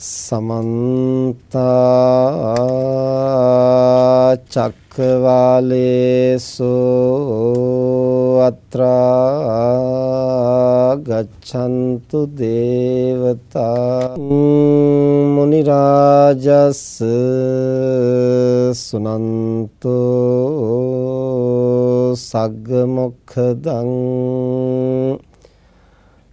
සමන්ත චක්කවාලේසු අත්‍රා ගච්ඡන්තු දේවතා මුනි රාජස් සුනන්තෝ සග්ග මොක්ඛදං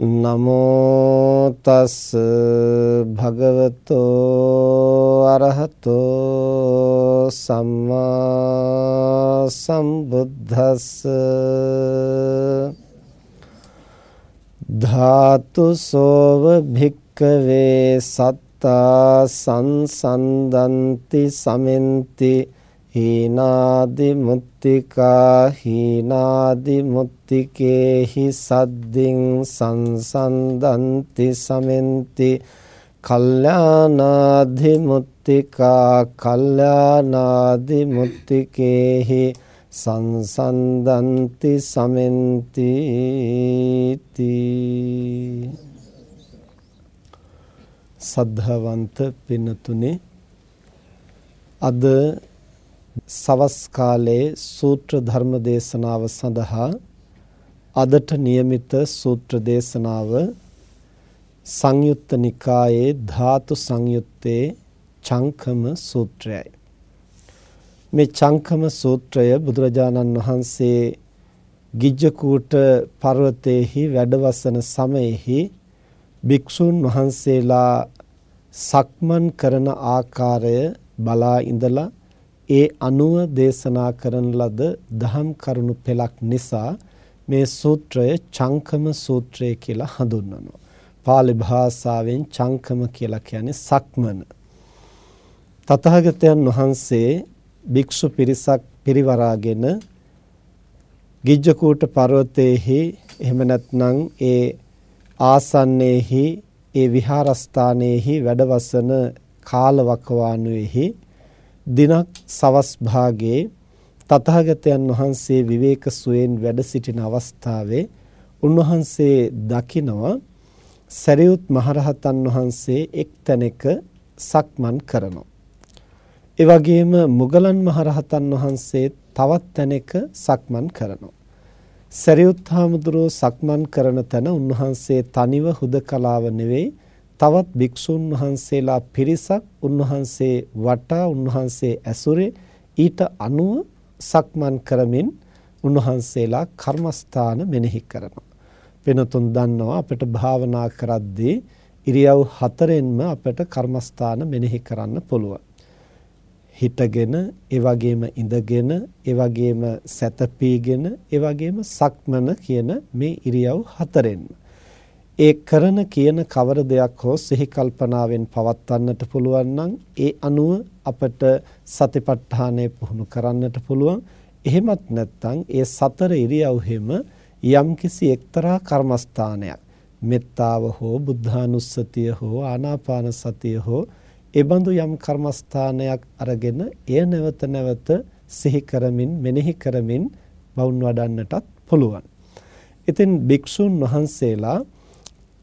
නමෝ තස් භගවතෝ අරහතෝ සම්මා සම්බුද්දස්ස. ධාතු සෝව භික්කවේ සත්තා සංසන්දන්ති සමෙන්ති හීනාදි මුත්තිකා හීනාදි මුත්තිකේහි සද්දින් සංසන්දන්ති සමෙන්ති. කල්යානාදි මුත්තිකා කල්යානාදි මුත්තිකේහි සංසන්දන්ති සමෙන්ති. සද්ධාවන්ත පින්නතුනේ අද සවස් කාලයේ සූත්‍ර ධර්ම දේශනාව සඳහා අදට નિયમિત සූත්‍ර දේශනාව සංයුත්ත නිකායේ ධාතු සංයුත්තේ චංකම සූත්‍රයයි. මේ චංකම සූත්‍රය බුදුරජාණන් වහන්සේ ගිජ්ජකූට පර්වතයේහි වැඩවසන සමයේහි භික්ෂුන් වහන්සේලා සක්මන් කරන ආකාරය බලා ඉඳලා ඒ අනුව දේශනා කරන ලද දහම් කරුණු පෙළක් නිසා මේ සූත්‍රය චංකම සූත්‍රය කියලා හඳුන්වනවා. පාලි භාෂාවෙන් චංකම කියලා කියන්නේ සක්මන. තථාගතයන් වහන්සේ භික්ෂු පිරිසක් පිරිවරාගෙන ගිජ්ජකූට පර්වතයේහි එහෙම නැත්නම් ඒ ආසන්නයේහි ඒ විහාරස්ථානයේහි වැඩවසන කාලවකවානුවේහි දිනක් සවස් භාගයේ තථාගතයන් වහන්සේ විවේක සුවයෙන් වැඩ සිටින අවස්ථාවේ උන්වහන්සේ දකිනවා සරියුත් මහරහතන් වහන්සේ එක් තැනක සක්මන් කරනවා. ඒ වගේම මුගලන් මහරහතන් වහන්සේ තවත් තැනක සක්මන් කරනවා. සරියුත් හාමුදුරුව සක්මන් කරන තැන උන්වහන්සේ තනිව හුදකලාව නෙවෙයි තවත් භික්ෂුන් වහන්සේලා පිරිසක් උන්වහන්සේ වටා උන්වහන්සේ ඇසුරේ ඊට අනුව සක්මන් කරමින් උන්වහන්සේලා කර්මස්ථාන මෙනෙහි කරනවා. වෙනතුන් දන්නවා අපිට භාවනා කරද්දී ඉරියව් හතරෙන්ම අපිට කර්මස්ථාන මෙනෙහි කරන්න පුළුවන්. හිටගෙන, ඒ වගේම ඉඳගෙන, ඒ වගේම සැතපීගෙන, ඒ වගේම සක්මන කියන මේ ඉරියව් හතරෙන්ම ඒ කරන කියන කවර දෙයක් හෝ සිහි කල්පනාවෙන් පවත්වන්නට පුළුවන් නම් ඒ අනුව අපට සතිපට්ඨානය පුහුණු කරන්නට පුළුවන්. එහෙමත් නැත්නම් ඒ සතර ඉරියව්හෙම යම්කිසි එක්තරා කර්මස්ථානයක් මෙත්තාව හෝ බුද්ධානුස්සතිය හෝ ආනාපාන සතිය හෝ එබඳු යම් කර්මස්ථානයක් අරගෙන එය නැවත නැවත සිහි කරමින් මෙනෙහි කරමින් වුන් වඩන්නටත් පුළුවන්. ඉතින් භික්ෂුන් වහන්සේලා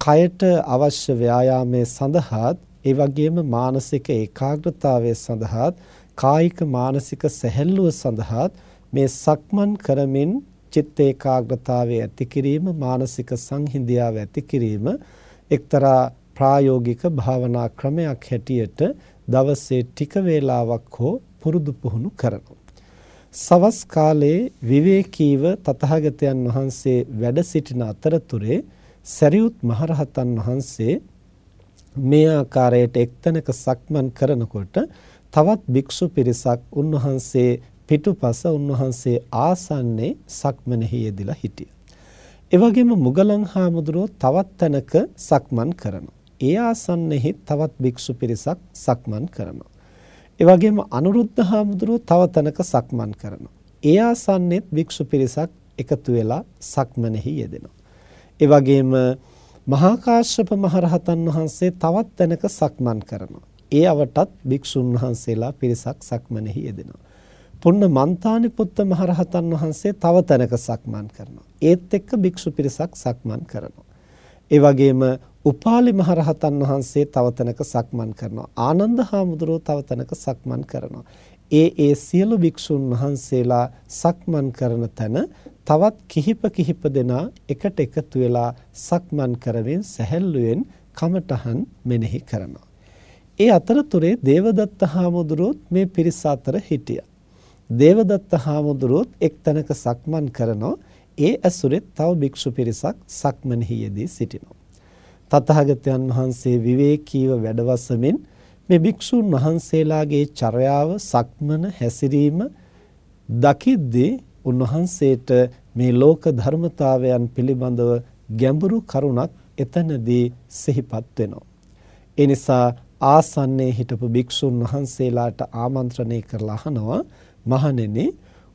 කයට අවශ්‍ය ව්‍යායාමයේ සඳහාත් ඒ වගේම මානසික ඒකාග්‍රතාවය සඳහාත් කායික මානසික සැහැල්ලුව සඳහාත් මේ සක්මන් කරමින් චිත්ත ඒකාග්‍රතාවය ඇති කිරීම මානසික සංහිඳියාව ඇති කිරීම එක්තරා ප්‍රායෝගික භාවනා ක්‍රමයක් හැටියට දවසේ ටික වේලාවක් හෝ පුරුදු පුහුණු කරනවා. සවස් කාලයේ විවේකීව තථාගතයන් වහන්සේ වැඩ සිටින අතරතුරේ සරියුත් මහරහතන් වහන්සේ මේ ආකාරයට එක්තැනක සක්මන් කරනකොට තවත් භික්ෂු පිරිසක් උන්වහන්සේ පිටුපස උන්වහන්සේ ආසන්නයේ සක්මනෙහි යෙදিলা හිටියා. ඒ වගේම මුගලන් හාමුදුරුවෝ තවත් තැනක සක්මන් කරනවා. ඒ ආසන්නෙහි තවත් භික්ෂු පිරිසක් සක්මන් කරනවා. ඒ වගේම අනුරුද්ධ හාමුදුරුවෝ තව තැනක සක්මන් කරනවා. ඒ ආසන්නෙත් භික්ෂු පිරිසක් එකතු වෙලා සක්මනෙහි යෙදෙනවා. ඒ වගේම මහා කාශ්‍යප මහරහතන් වහන්සේ තවත් තැනක සක්මන් කරනවා. ඒ අවටත් භික්ෂුන් වහන්සේලා පිරිසක් සක්මනෙහි යෙදෙනවා. පුන්න මන්තානි පුත්ත මහරහතන් වහන්සේ තව තැනක සක්මන් කරනවා. ඒත් එක්ක භික්ෂු පිරිසක් සක්මන් කරනවා. ඒ වගේම උපාලි මහරහතන් වහන්සේ තව තැනක සක්මන් කරනවා. ආනන්ද හාමුදුරුවෝ තව තැනක සක්මන් කරනවා. ඒ ඒ සියලු භික්ෂුන් වහන්සේලා සක්මන් කරන තැන තවත් කිහිප කිහිප දෙනා එකට එකතු වෙලා සක්මන් කරමින් සැහැල්ලුවෙන් කමටහන් මෙනෙහි කරනවා. ඒ අතරතුරේ දේවදත්ත හාමුදුරුවොත් මේ පිරිස අතර හිටියා. දේවදත්ත හාමුදුරුවොත් එක් තැනක සක්මන් කරනෝ ඒ ඇසුරෙත් තව භික්ෂු පිරිසක් සක්මනෙහි යෙදී සිටිනවා. තථාගතයන් වහන්සේ විවේකීව වැඩවසමින් මේ භික්ෂුන් වහන්සේලාගේ චර්යාව සක්මන හැසිරීම දකිද්දී උන්වහන්සේට මේ ලෝක ධර්මතාවයන් පිළිබඳව ගැඹුරු කරුණක් එතනදී සිහිපත් වෙනවා. ඒ නිසා ආසන්නයේ හිටපු භික්ෂුන් වහන්සේලාට ආමන්ත්‍රණය කරලා අහනවා මහණෙනි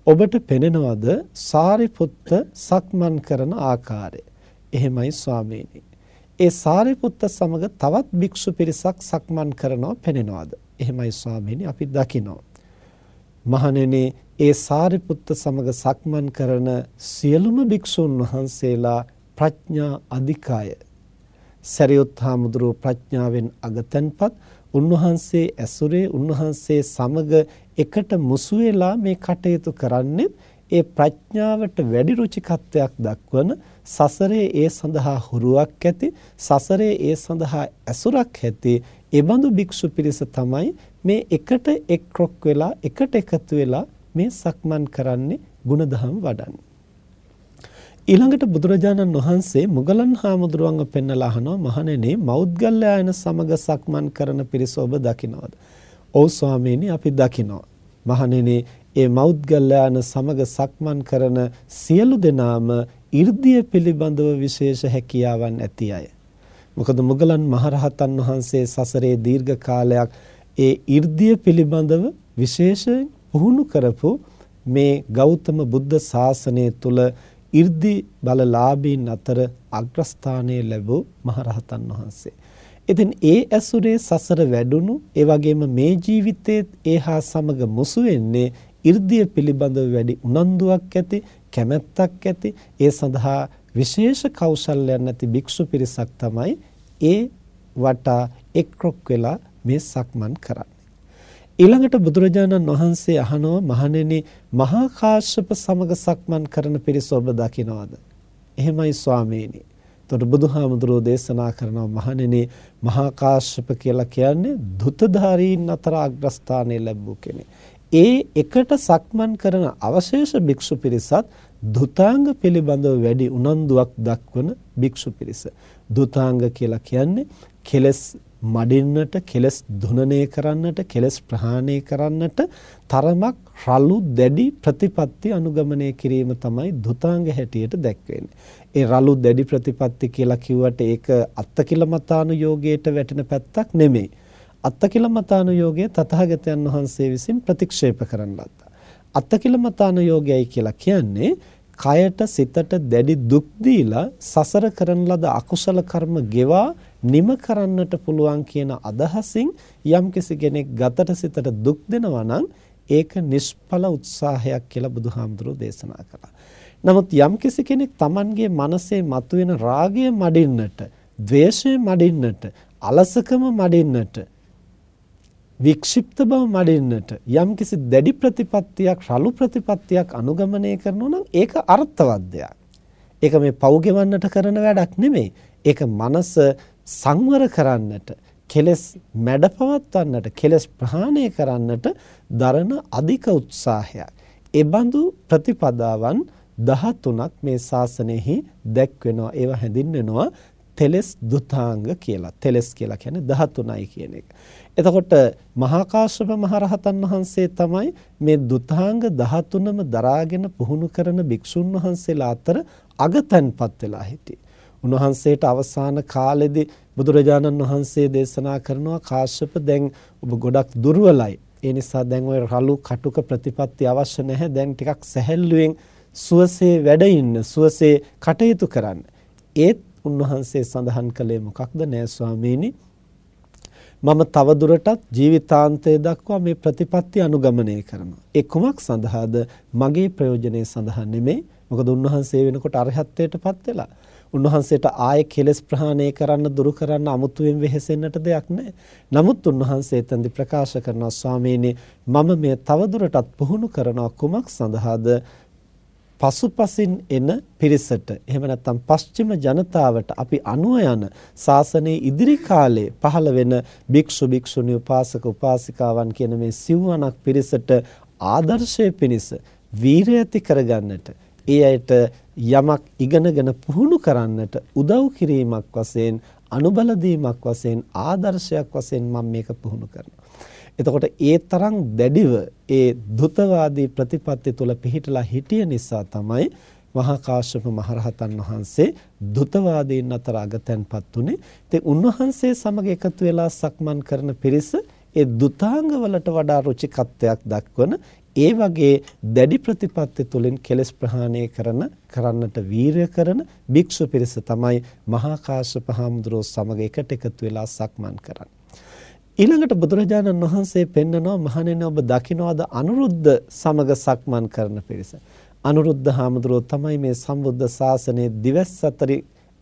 ඔබට පෙනෙනවද සාරිපුත්ත සක්මන් කරන ආකාරය? එහෙමයි ස්වාමීනි. ඒ සාරිපුත්ත සමග තවත් භික්ෂු පිරිසක් සක්මන් කරනවා පෙනෙනවද? එහෙමයි ස්වාමීනි අපි දකිනවා. මහණෙනි ඒ සාරිපුත්ත සමග සක්මන් කරන සියලුම භික්ෂුන් වහන්සේලා ප්‍රඥා අධිකාය. සරියුත් හාමුදුරුව ප්‍රඥාවෙන් අගතන්පත් උන්වහන්සේ ඇසුරේ උන්වහන්සේ සමග එකට මුසු වෙලා මේ කටයුතු කරන්නේ ඒ ප්‍රඥාවට වැඩි රුචිකත්වයක් දක්වන සසරේ ඒ සඳහා හුරුවක් ඇති සසරේ ඒ සඳහා ඇසුරක් ඇති එබඳු භික්ෂු පිරිස තමයි මේ එකට එක්රොක් වෙලා එකට එකතු වෙලා මේ සක්මන් කරන්නේ ಗುಣධම් වඩන්නේ ඊළඟට බුදුරජාණන් වහන්සේ මුගලන් හාමුදුරුවන්ව පෙන්නලා අහනවා මහණෙනි මෞද්ගල්‍යයන සමග සක්මන් කරන පිරිස ඔබ දකින්නවද? ඔව් ස්වාමීනි අපි දකිනවා. මහණෙනි ඒ මෞද්ගල්‍යයන සමග සක්මන් කරන සියලු දෙනාම 이르දිය පිළිබඳව විශේෂ හැකියාවන් ඇති අය. මොකද මුගලන් මහරහතන් වහන්සේ සසරේ දීර්ඝ කාලයක් ඒ 이르දිය පිළිබඳව විශේෂයෙන් පුහුණු කරපු මේ ගෞතම බුද්ධ ශාසනය තුල 이르දි බලලාභීන් අතර අග්‍රස්ථානය ලැබූ මහරහතන් වහන්සේ. ඉතින් ඒ ඇසුරේ සසර වැඩුණු ඒ වගේම මේ ජීවිතයේ ඒහා සමග මුසු වෙන්නේ 이르දිය පිළිබඳව වැඩි උනන්දුවක් ඇති කැමැත්තක් ඇති ඒ සඳහා විශේෂ කෞශල්‍යයක් නැති භික්ෂු පිරිසක් තමයි ඒ වටා එක්රොක් වෙලා මේ සක්මන් කරන්නේ. ඊළඟට බුදුරජාණන් වහන්සේ අහනවා මහණෙනි මහා කාශ්‍යප සමග සක්මන් කරන පිරිස ඔබ දකිනවද? එහෙමයි ස්වාමීනි. එතකොට බුදුහාමුදුරෝ දේශනා කරනවා මහණෙනි මහා කාශ්‍යප කියලා කියන්නේ ධුතධාරීන් අතර අග්‍රස්ථානය ලැබූ කෙනෙක්. ඒ එකට සක්මන් කරන අවශේෂ භික්ෂු පිරිසත් ධුතාංග පිළිබඳව වැඩි උනන්දුවක් දක්වන භික්ෂු පිරිස. ධුතාංග කියලා කියන්නේ කෙලස් මඩින්නට කෙලස් දුනනය කරන්නට කෙලස් ප්‍රහාණය කරන්නට තරමක් රළු දැඩි ප්‍රතිපත්ති අනුගමනය කිරීම තමයි ධුතාංග හැටියට දැක්වෙන්නේ. ඒ රළු දැඩි ප්‍රතිපත්ති කියලා කිව්වට ඒක අත්තකිලමතානුയോഗයට වැටෙන පැත්තක් නෙමෙයි. අත්තකිලමතානුയോഗය තථාගතයන් වහන්සේ විසින් ප්‍රතික්ෂේප කරන ලද්දා. අත්තකිලමතානුയോഗයයි කියලා කියන්නේ කයට සිතට දැඩි දුක් දීලා සසර කරන ලද අකුසල කර්ම ගෙවා නිම කරන්නට පුළුවන් කියන අදහසින් යම්කිසි කෙනෙක් ගතට සිතට දුක් දෙනවා නම් ඒක නිෂ්ඵල උත්සාහයක් කියලා බුදුහාමුදුරෝ දේශනා කළා. නමුත් යම්කිසි කෙනෙක් Tamanගේ මනසේ මතුවෙන රාගය මඩින්නට, ద్వේෂය මඩින්නට, අලසකම මඩින්නට වික්ෂිප්ත බව මඩින්නට යම්කිසි දැඩි ප්‍රතිපත්තියක්, රළු ප්‍රතිපත්තියක් අනුගමනය කරනවා නම් ඒක අර්ථවත් දෙයක්. ඒක මේ පව් ගෙවන්නට කරන වැඩක් නෙමෙයි. ඒක මනස සංවර කරන්නට කෙලස් මැඩපවත්වන්නට කෙලස් ප්‍රහාණය කරන්නට දරන අධික උත්සාහයක්. ඒ බඳු ප්‍රතිපදාවන් 13ක් මේ ශාසනයෙහි දැක්වෙනවා. ඒවා හැඳින්වෙනවා තෙලස් දුතාංග කියලා. තෙලස් කියලා කියන්නේ 13යි කියන එක. එතකොට මහා කාශ්‍යප මහරහතන් වහන්සේ තමයි මේ දුතාංග 13ම දරාගෙන පුහුණු කරන භික්ෂුන් වහන්සේලා අතර අගතන්පත් වෙලා හිටියේ. උන්වහන්සේට අවසාන කාලෙදී බුදුරජාණන් වහන්සේ දේශනා කරනවා කාශ්‍යප දැන් ඔබ ගොඩක් දුර්වලයි. ඒ නිසා දැන් ওই රළු කටුක ප්‍රතිපත්ති අවශ්‍ය නැහැ. දැන් ටිකක් සැහැල්ලුවෙන් සුවසේ වැඩ ඉන්න, සුවසේ කටයුතු කරන්න. ඒත් උන්වහන්සේ සඳහන් කළේ මොකක්ද නෑ ස්වාමීනි මම තවදුරටත් ජීවිතාන්තය දක්වා මේ ප්‍රතිපත්ති අනුගමනය කරනවා. ඒ කුමක් සඳහාද? මගේ ප්‍රයෝජනය සඳහා නෙමෙයි. මොකද උන්වහන්සේ වෙනකොට අරහත්ත්වයටපත් වෙලා. උන්වහන්සේට ආයේ කෙලෙස් ප්‍රහාණය කරන්න දුරු කරන්න අමුතුවෙන් වෙහෙසෙන්නට දෙයක් නැහැ. නමුත් උන්වහන්සේ එතෙන්දි ප්‍රකාශ කරනවා ස්වාමීනි මම මේ තවදුරටත් පුහුණු කරනවා කුමක් සඳහාද? පසුපසින් එන පිරිසට එහෙම නැත්නම් පශ්චිම ජනතාවට අපි අනුව යන ශාසනයේ ඉදිරි කාලේ පහළ වෙන භික්ෂු භික්ෂුණී උපාසක උපාසිකාවන් කියන මේ සිව්වණක් පිරිසට ආදර්ශය පිණිස වීරය ඇති කරගන්නට ඒ අයට යමක් ඉගෙනගෙන පුහුණු කරන්නට උදව් කිරීමක් වශයෙන් අනුබල දීමක් වශයෙන් ආදර්ශයක් වශයෙන් මම මේක පුහුණු කරනවා. එතකොට ඒ තරම් දැඩිව ඒ දුතවාදී ප්‍රතිපත්ති තුල පිහිටලා හිටිය නිසා තමයි මහා කාශ්‍යප මහරහතන් වහන්සේ දුතවාදීන් අතර අගතැන්පත් උනේ. ඉතින් උන්වහන්සේ සමග එකතු වෙලා සක්මන් කරන පිරිස ඒ දුතාංග වලට වඩා රුචිකත්වයක් දක්වන ඒ වගේ දැඩි ප්‍රතිපත්ති තුලින් කෙලස් ප්‍රහාණය කරන කරන්නට වීරය කරන භික්ෂු පිරිස තමයි මහා කාශ්‍යප හාමුදුරුවෝ සමග එකට එකතු වෙලා සක්මන් කරන්නේ. ඊළඟට බුදුරජාණන් වහන්සේ පෙන්නනවා මහණෙනි ඔබ දකින්නවද අනුරුද්ධ සමග සක්මන් කරන පිරිස. අනුරුද්ධ හාමුදුරුවෝ තමයි මේ සම්බුද්ධ ශාසනයේ දිවස් අතරි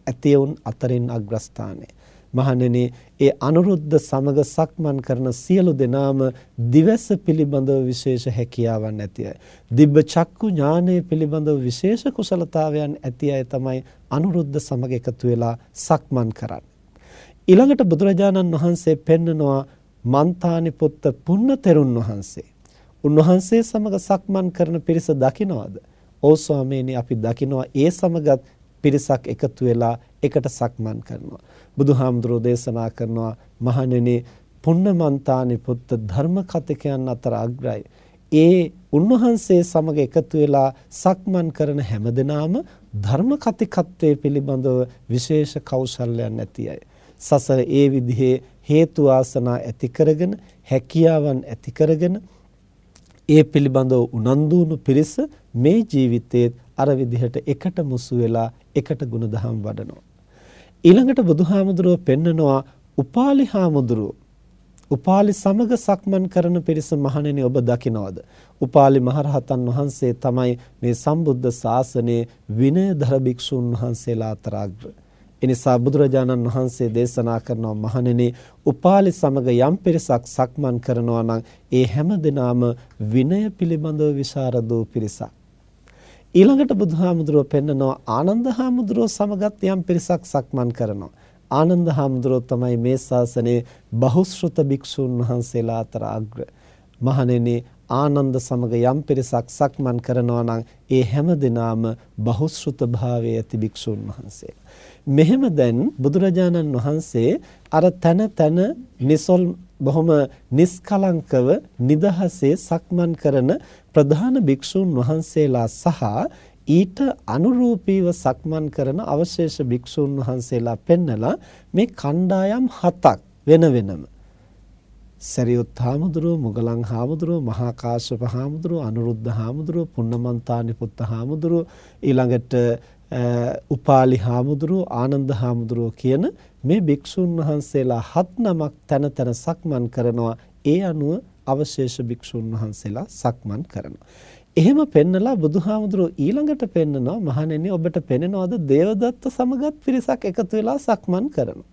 ඇතිවුන් අතරින් අග්‍රස්ථානයේ. මහණෙනි ඒ අනුරුද්ධ සමග සක්මන් කරන සියලු දෙනාම දිවස පිළිබඳව විශේෂ හැකියාවන් ඇති අය. දිබ්බ චක්කු ඥානය පිළිබඳව විශේෂ කුසලතාවයන් ඇති අය තමයි අනුරුද්ධ සමග එකතු වෙලා සක්මන් කරන්නේ. ඊළඟට බුදුරජාණන් වහන්සේ පෙන්නනවා මන්තානි පුත්ත පුන්න තෙරුන් වහන්සේ. උන්වහන්සේ සමග සක්මන් කරන පිරිස දකින්නවද? ඔව් ස්වාමීනි අපි දකිනවා ඒ සමගත් පිරිසක් එකතු වෙලා එකට සක්මන් කරනවා. බුදුහාමුදුරෝ දේශනා කරනවා මහණෙනි පුන්නමන්තානි පුත්ත ධර්ම කතිකයන් අතර අග්‍රයි. ඒ උන්වහන්සේ සමග එකතු වෙලා සක්මන් කරන හැමදෙනාම ධර්ම කතිකත්වයේ පිළිබඳව විශේෂ කෞශල්‍යයන් ඇති අය. සසර ඒ විදිහේ හේතු ආසනා ඇති කරගෙන හැකියාවන් ඇති කරගෙන ඒ පිළිබඳව උනන්දුණු පිරිස මේ ජීවිතයේ අර විදිහට එකට මුසු වෙලා එකට ಗುಣධම් වඩනවා ඊළඟට බුදුහාමුදුරුව පෙන්නනවා උපාලි හාමුදුරුව උපාලි සමග සක්මන් කරන පිරිස මහණෙනි ඔබ දකිනවද? උපාලි මහරහතන් වහන්සේ තමයි මේ සම්බුද්ධ ශාසනයේ විනයධර භික්ෂුන් වහන්සේලා අතර අග්‍ර. එනිසා බුදුරජාණන් වහන්සේ දේශනා කරනවා මහණෙනි උපාලි සමග යම් පිරිසක් සක්මන් කරනවා නම් ඒ හැම දිනාම විනය පිළිබඳව විශාරදෝ පිරිසක්. ඊළඟට බුදුහාමුදුරුව පෙන්නනවා ආනන්ද හාමුදුරුව සමගත් යම් පිරිසක් සක්මන් කරනවා. ආනන්ද හාමුදුරුව තමයි මේ ශාසනයේ බහුශ්‍රත භික්ෂුන් වහන්සේලා අතර අග්‍ර. මහණෙනි ආනන්ද සමග යම් පිරිසක් සක්මන් කරනවා නම් ඒ හැම දිනාම බහුශ්‍රත භාවයේ ඇති භික්ෂුන් වහන්සේ. මෙහෙම දැන් බුදුරජාණන් වහන්සේ අර තන තන නිසොල් බොහොම නිස්කලංකව නිදහසේ සක්මන් කරන ප්‍රධාන භික්ෂුන් වහන්සේලා සහ ඊට අනුරූපීව සක්මන් කරන අවශේෂ භික්ෂුන් වහන්සේලා පෙන්නලා මේ කණ්ඩායම් හතක් වෙන වෙනම සරියුත් හාමුදුරුව මුගලන් හාමුදුරුව මහා කාශ්‍යප හාමුදුරුව අනුරුද්ධ හාමුදුරුව පුන්නමන්තානි පුත්ත හාමුදුරුව ඊළඟට උපාලි හාමුදුරුව ආනන්ද හාමුදුරුව කියන මේ භික්ෂුන් වහන්සේලා හත් නමක් තන තන සක්මන් කරනවා ඒ අනුව අවශේෂ භික්ෂුන් වහන්සේලා සක්මන් කරනවා. එහෙම පෙන්නලා බුදුහාමුදුරුව ඊළඟට පෙන්නනවා මහණෙනි ඔබට පෙනෙනවද දේවදත්ත සමගත් පිරිසක් එකතු වෙලා සක්මන් කරනවා.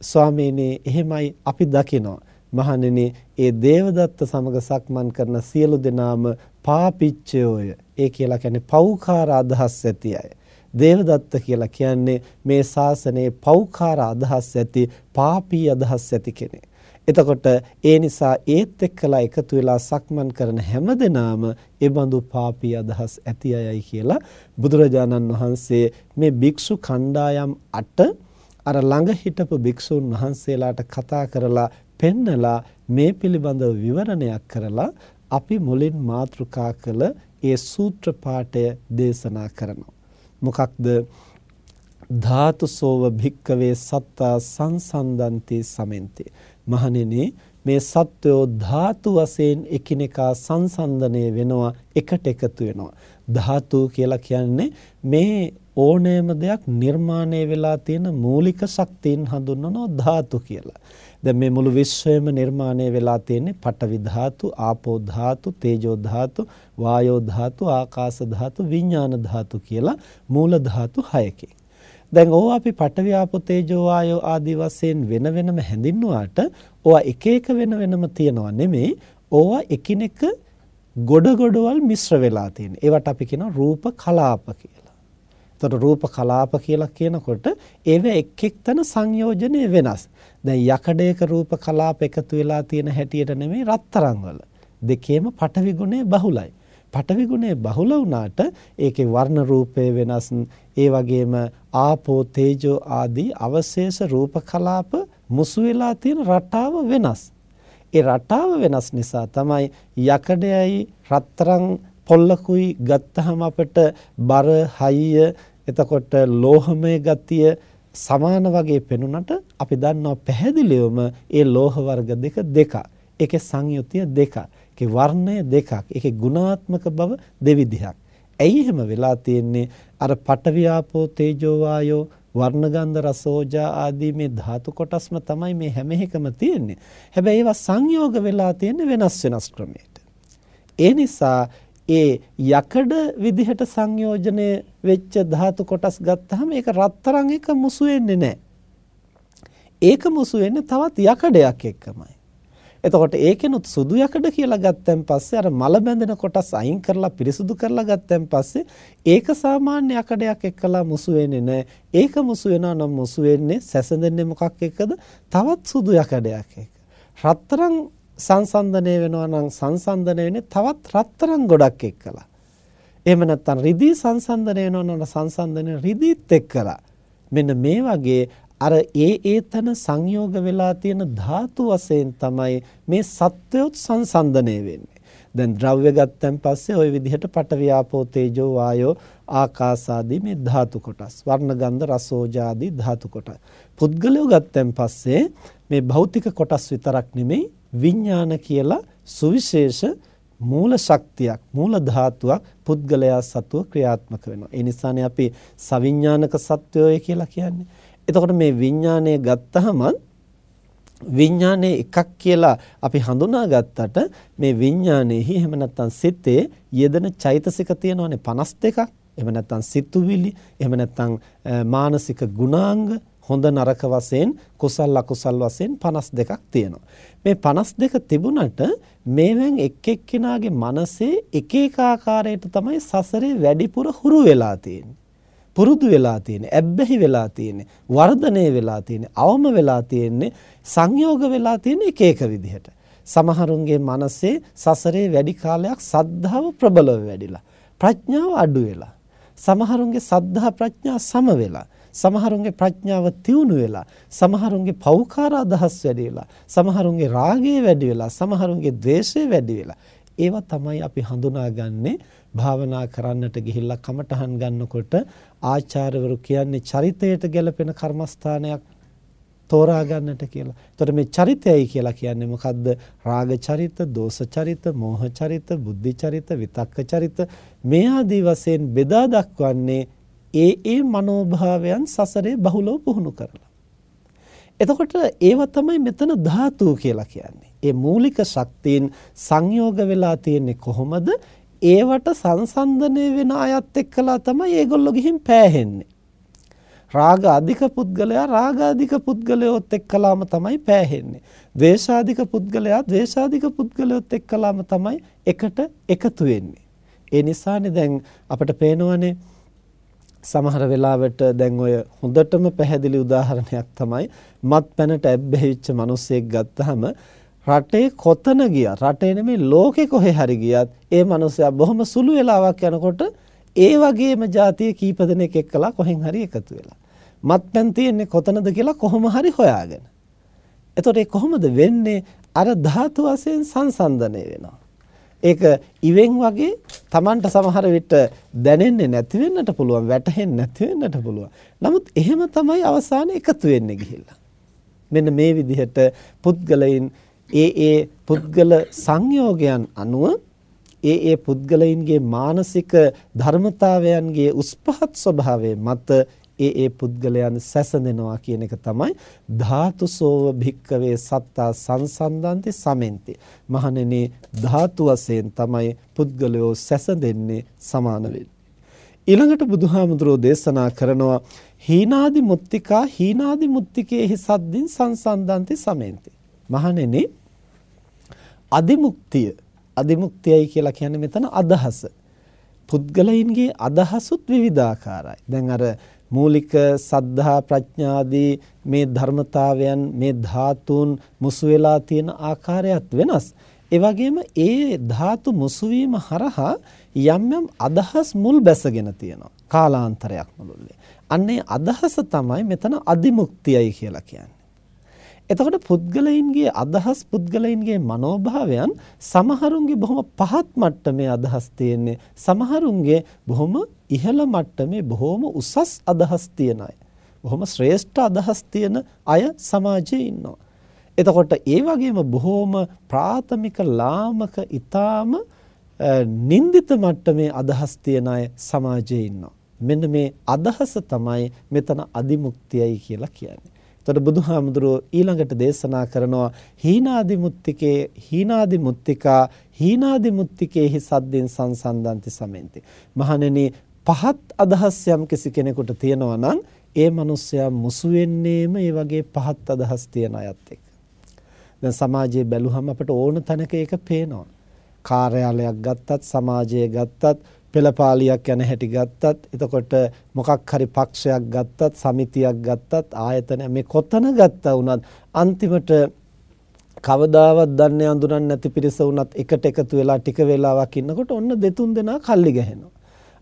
ස්වාමීනි එහෙමයි අපි දකිනවා. මහණෙනි ඒ දේවදත්ත සමග සක්මන් කරන සියලු දෙනාම පාපිච්චයෝය. ඒ කියලා කියන්නේ පෞකාර අදහස් ඇති අය. දේවදත්ත කියලා කියන්නේ මේ ශාසනයේ පෞකාර අදහස් ඇති පාපී අදහස් ඇති කෙනෙක්. එතකොට ඒ නිසා ඒත් එක්කලා එකතු වෙලා සක්මන් කරන හැමදෙනාම ඒ බඳු පාපී අදහස් ඇති අයයි කියලා බුදුරජාණන් වහන්සේ මේ භික්ෂු කණ්ඩායම් 8 අර ළඟ හිටපු භික්ෂුන් වහන්සේලාට කතා කරලා පෙන්නලා මේ පිළිබඳව විවරණයක් කරලා අපි මුලින් මාතෘකා කළ ඒ සූත්‍ර පාඨය දේශනා කරනවා. මොකක්ද? ධාතුසෝව භික්කවේ සත්තා සංසන්දන්ති සමෙන්ති. මහණෙනි මේ සත්වෝ ධාතු වශයෙන් එකිනෙකා සංසන්දනය වෙනවා එකට එකතු වෙනවා. ධාතු කියලා කියන්නේ මේ ඕනෑම දෙයක් නිර්මාණය වෙලා තියෙන මූලික ශක්තියින් හඳුන්වනවා ධාතු කියලා. දැන් මේ මුළු විශ්වයම නිර්මාණය වෙලා තියෙන්නේ පඨවි ධාතු, ආපෝ ධාතු, තේජෝ ධාතු, වායෝ ධාතු, ආකාශ ධාතු, විඥාන ධාතු කියලා මූල ධාතු 6කින්. දැන් ඕවා අපි පඨවි ආපෝ තේජෝ ආයෝ ආදී වශයෙන් වෙන වෙනම හැඳින්නුවාට ඕවා එක එක වෙන වෙනම තියනවා නෙමෙයි ඕවා එකිනෙක ගොඩ ගොඩවල් මිශ්‍ර වෙලා තියෙන. ඒවට අපි කියනවා රූප කලාප කියලා. එතකොට රූප කලාප කියලා කියනකොට ඒව එක් එක් තන සංයෝජනය වෙනස්. දැන් යකඩයක රූප කලාප එකතු වෙලා තියෙන හැටියට නෙමෙයි රත්තරන් වල. දෙකේම පටවි ගුණය බහුලයි. පටවි ගුණය බහුල වුණාට ඒකේ වර්ණ රූපය වෙනස් ඒ වගේම ආපෝ තේජෝ ආදී අවශේෂ රූප කලාප මුසු වෙලා තියෙන රටාව වෙනස්. ඒ රටාව වෙනස් නිසා තමයි යකඩයයි රත්තරන් පොල්ලකුයි ගත්තහම අපිට බර හයිය එතකොට ලෝහමය ගතිය සමාන වගේ පෙනුනට අපි දන්නවා පැහැදිලිවම ඒ ලෝහ වර්ග දෙක දෙක. ඒකේ සංයුතිය දෙකක්. ඒකේ වර්ණය දෙකක්. ඒකේ ගුණාත්මක බව දෙවිධයක්. ඇයි එහෙම වෙලා තියෙන්නේ? අර පටවියාපෝ තේජෝ වායෝ වර්ණගන්ධ රසෝජා ආදී මේ ධාතු කොටස්ම තමයි මේ හැම එකම තියෙන්නේ. හැබැයි ඒවා සංයෝග වෙලා තියෙන්නේ වෙනස් වෙනස් ක්‍රමයකට. ඒ නිසා ඒ යකඩ විදිහට සංයෝජනය වෙච්ච ධාතු කොටස් ගත්තාම ඒක රත්තරන් එක මුසු වෙන්නේ නැහැ. ඒක මුසු වෙන්නේ තවත් යකඩයක් එක්කමයි. එතකොට ඒකෙනුත් සුදු යකඩ කියලා ගත්තන් පස්සේ අර මල බැඳෙන කොටස් අයින් කරලා පිරිසුදු කරලා ගත්තන් පස්සේ ඒක සාමාන්‍ය යකඩයක් එක්කලා මුසු වෙන්නේ නැහැ. ඒක මුසු වෙනවා නම් මුසු වෙන්නේ සැසඳෙන්නේ මොකක් එක්කද? තවත් සුදු යකඩයක් එක්ක. රත්තරන් සංසන්දනය වෙනවා නම් සංසන්දනය වෙන්නේ තවත් රත්තරන් ගොඩක් එක්කලා. එහෙම නැත්නම් රිදී සංසන්දනය වෙනවා නම් සංසන්දනය රිදීත් එක්කලා. මෙන්න මේ වගේ අර ඒ ඒ තන සංයෝග වෙලා තියෙන ධාතු වශයෙන් තමයි මේ සත්වයොත් සංසන්දනය වෙන්නේ. දැන් ද්‍රව්‍ය ගත්තන් පස්සේ ওই විදිහට පඨවි ආපෝ තේජෝ වායෝ ආකාශ ආදී මේ ධාතු කොටස් වර්ණ ගන්ධ රසෝජ ආදී ධාතු කොටස් පුද්ගලයෝ ගත්තන් පස්සේ මේ භෞතික කොටස් විතරක් නෙමෙයි විඥාන කියලා සුවිශේෂ මූල ශක්තියක් මූල ධාතුවක් පුද්ගලයා සතුව ක්‍රියාත්මක වෙනවා. ඒ නිසානේ අපි සවිඥානික සත්වයෝය කියලා කියන්නේ. එතකොට මේ විඥානය ගත්තහම විඥානයේ එකක් කියලා අපි හඳුනා ගත්තට මේ විඥානයේහි එහෙම නැත්නම් සිතේ යෙදෙන චෛතසික තියෙනවානේ 52ක්. එහෙම නැත්නම් සිතුවිලි, එහෙම නැත්නම් මානසික ගුණාංග හොඳ නරක වශයෙන් කුසල් අකුසල් වශයෙන් 52ක් තියෙනවා. මේ 52 තිබුණට මේවෙන් එක් එක්කෙනාගේ මනසේ එක එක ආකාරයට තමයි සසරේ වැඩිපුර හුරු වෙලා තියෙන්නේ. පුරුදු වෙලා තියෙන්නේ, ඇබ්බැහි වෙලා තියෙන්නේ, වර්ධනය වෙලා තියෙන්නේ, අවම වෙලා තියෙන්නේ, සංයෝග වෙලා තියෙන්නේ එක එක විදිහට. සමහරුන්ගේ මනසේ සසරේ වැඩි කාලයක් සද්ධාව ප්‍රබලව වැඩිලා, ප්‍රඥාව අඩු වෙලා. සමහරුන්ගේ සද්ධා ප්‍රඥා සම වෙලා. සමහරුන්ගේ ප්‍රඥාව තියුණු වෙලා සමහරුන්ගේ පෞකාර අදහස් වැඩි වෙලා සමහරුන්ගේ රාගය වැඩි වෙලා සමහරුන්ගේ ද්වේෂය වැඩි වෙලා ඒවා තමයි අපි හඳුනාගන්නේ භාවනා කරන්නට ගිහිල්ලා කමටහන් ගන්නකොට ආචාර්යවරු කියන්නේ චරිතයට ගැලපෙන කර්මස්ථානයක් තෝරා ගන්නට කියලා. එතකොට මේ චරිතයයි කියලා කියන්නේ මොකද්ද? රාග චරිත, දෝෂ චරිත, මෝහ චරිත, බුද්ධි චරිත, විතක්ක චරිත මේ ආදී වශයෙන් බෙදා දක්වන්නේ ඒ ඒ මනෝභාවයන් සසරේ බහුලව පුහුණු කරලා. එතකොට ඒව තමයි මෙතන ධාතු කියලා කියන්නේ. ඒ මූලික ශක්තියින් සංයෝග වෙලා තියෙන්නේ කොහොමද? ඒවට සංසන්දනය වෙන අයත් එක්කලා තමයි ඒගොල්ලෝ ගිහින් පෑහෙන්නේ. රාග අධික පුද්ගලයා රාගාධික පුද්ගලයොත් එක්කලාම තමයි පෑහෙන්නේ. ද්වේෂාධික පුද්ගලයා ද්වේෂාධික පුද්ගලයොත් එක්කලාම තමයි එකට එකතු වෙන්නේ. ඒ නිසානේ දැන් අපිට පේනවනේ සමහර වෙලාවට දැන් ඔය හොඳටම පැහැදිලි උදාහරණයක් තමයි මත්පැනට ඇබ්බැහිච්ච මිනිස්සෙක් ගත්තාම රටේ කොතන ගියා රටේ නෙමෙයි ලෝකේ කොහේ හරි ගියත් ඒ මිනිස්සයා බොහොම සුළු වෙලාවක් යනකොට ඒ වගේම જાතිය කීප දෙනෙක් එක්කලා කොහෙන් හරි එකතු වෙලා මත්පැන් තියෙන්නේ කොතනද කියලා කොහොම හරි හොයාගෙන එතකොට ඒ කොහොමද වෙන්නේ අර ධාතු වශයෙන් සංසන්දනය වෙනවා ඒක ඉවෙන් වගේ Tamanට සමහර විට දැනෙන්නේ නැති වෙන්නට පුළුවන් වැටහෙන්නේ නැති වෙන්නට පුළුවන්. නමුත් එහෙම තමයි අවසානයේ එකතු වෙන්නේ ගිහිල්ලා. මෙන්න මේ විදිහට පුද්ගලයන් ඒ ඒ පුද්ගල සංයෝගයන් අනුව ඒ ඒ පුද්ගලයින්ගේ මානසික ධර්මතාවයන්ගේ උස්පහත් ස්වභාවය මත ඒ ඒ පුද්ගලයන් සැසඳෙනවා කියන එක තමයි ධාතුසෝව භික්කවේ සත්තා සංසන්දන්ති සමෙන්ති. මහණෙනි ධාතු වශයෙන් තමයි පුද්ගලයෝ සැසඳෙන්නේ සමාන වෙන්නේ. ඊළඟට බුදුහාමුදුරෝ දේශනා කරනවා හීනාදි මුත්තිකා හීනාදි මුත්තිකේහි සද්දින් සංසන්දන්ති සමෙන්ති. මහණෙනි අදිමුක්තිය අදිමුක්තියයි කියලා කියන්නේ මෙතන අදහස. පුද්ගලයින්ගේ අදහසුත් විවිධාකාරයි. දැන් අර මූලික සද්ධා ප්‍රඥාදී මේ ධර්මතාවයන් මේ ධාතුන් මුසු වෙලා තියෙන ආකාරයත් වෙනස්. ඒ වගේම ඒ ධාතු මුසු වීම හරහා යම් යම් අදහස් මුල් බැසගෙන තියෙනවා. කාලාන්තරයක් මුළුල්ලේ. අන්නේ අදහස තමයි මෙතන අදිමුක්තියයි කියලා කියන්නේ. එතකොට පුද්ගලයින්ගේ අදහස් පුද්ගලයින්ගේ මනෝභාවයන් සමහරුන්ගේ බොහොම පහත් මට්ටමේ අදහස් තියෙන්නේ සමහරුන්ගේ බොහොම ඉහළ මට්ටමේ බොහොම උසස් අදහස් තියන අය. බොහොම ශ්‍රේෂ්ඨ අදහස් තියෙන අය සමාජයේ ඉන්නවා. එතකොට ඒ වගේම බොහොම ප්‍රාථමික ලාමක ඊටාම නින්දිත මට්ටමේ අදහස් තියන අය සමාජයේ ඉන්නවා. මෙන්න මේ අදහස තමයි මෙතන අදිමුක්තියයි කියලා කියන්නේ. එතකොට බුදුහාමුදුරුවෝ ඊළඟට දේශනා කරනවා හීනාදි මුත්තිකේ හීනාදි මුත්තිකා හීනාදි මුත්තිකේහි සද්දෙන් සංසන්දන්ති සමෙන්ති. මහණෙනි පහත් අදහස් යම් කිසි කෙනෙකුට තියෙනවා නම් ඒ මිනිස්සයා මුසු වෙන්නේම ඒ වගේ පහත් අදහස් තියන අයත් එක්ක. දැන් සමාජයේ බැලුවම අපට ඕන තැනක ඒක පේනවා. කාර්යාලයක් ගත්තත් සමාජය ගත්තත් පෙළපාලියක් යන හැටි ගත්තත් එතකොට මොකක් හරි පක්ෂයක් ගත්තත් සමිතියක් ගත්තත් ආයතන මේ කොතන ගත්තා වුණත් අන්තිමට කවදාවත් දන්නේ අඳුරන්නේ නැති පිරිස වුණත් එකට එකතු වෙලා ටික වෙලාවක් ඉන්නකොට ඔන්න දෙතුන් දෙනා කල්ලි ගහනවා.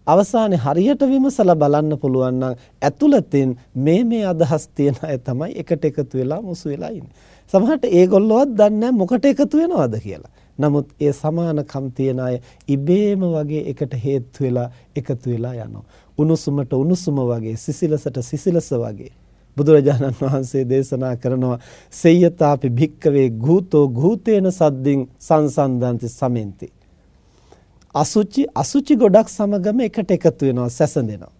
අවසානයේ හරියට විමසලා බලන්න පුළුවන් නම් ඇතුළතින් මේ මේ අදහස් තියන අය තමයි එකට එකතු වෙලා මුසු වෙලා ඉන්නේ. සමහරට ඒගොල්ලෝවත් දන්නේ මොකට එකතු වෙනවද කියලා. නමුත් ඒ සමානකම් තියන අය ඉබේම වගේ එකට හේතු වෙලා එකතු වෙලා යනවා. උණුසුමට උණුසුම වගේ සිසිලසට සිසිලස වගේ බුදුරජාණන් වහන්සේ දේශනා කරනවා සෙය්‍යතාපි භික්කවේ ගූතෝ ගූතේන සද්දින් සංසන්දන්ති සමෙන්ති අසුචි අසුචි ගොඩක් සමගම එකට එකතු වෙනවා සැසඳෙනවා.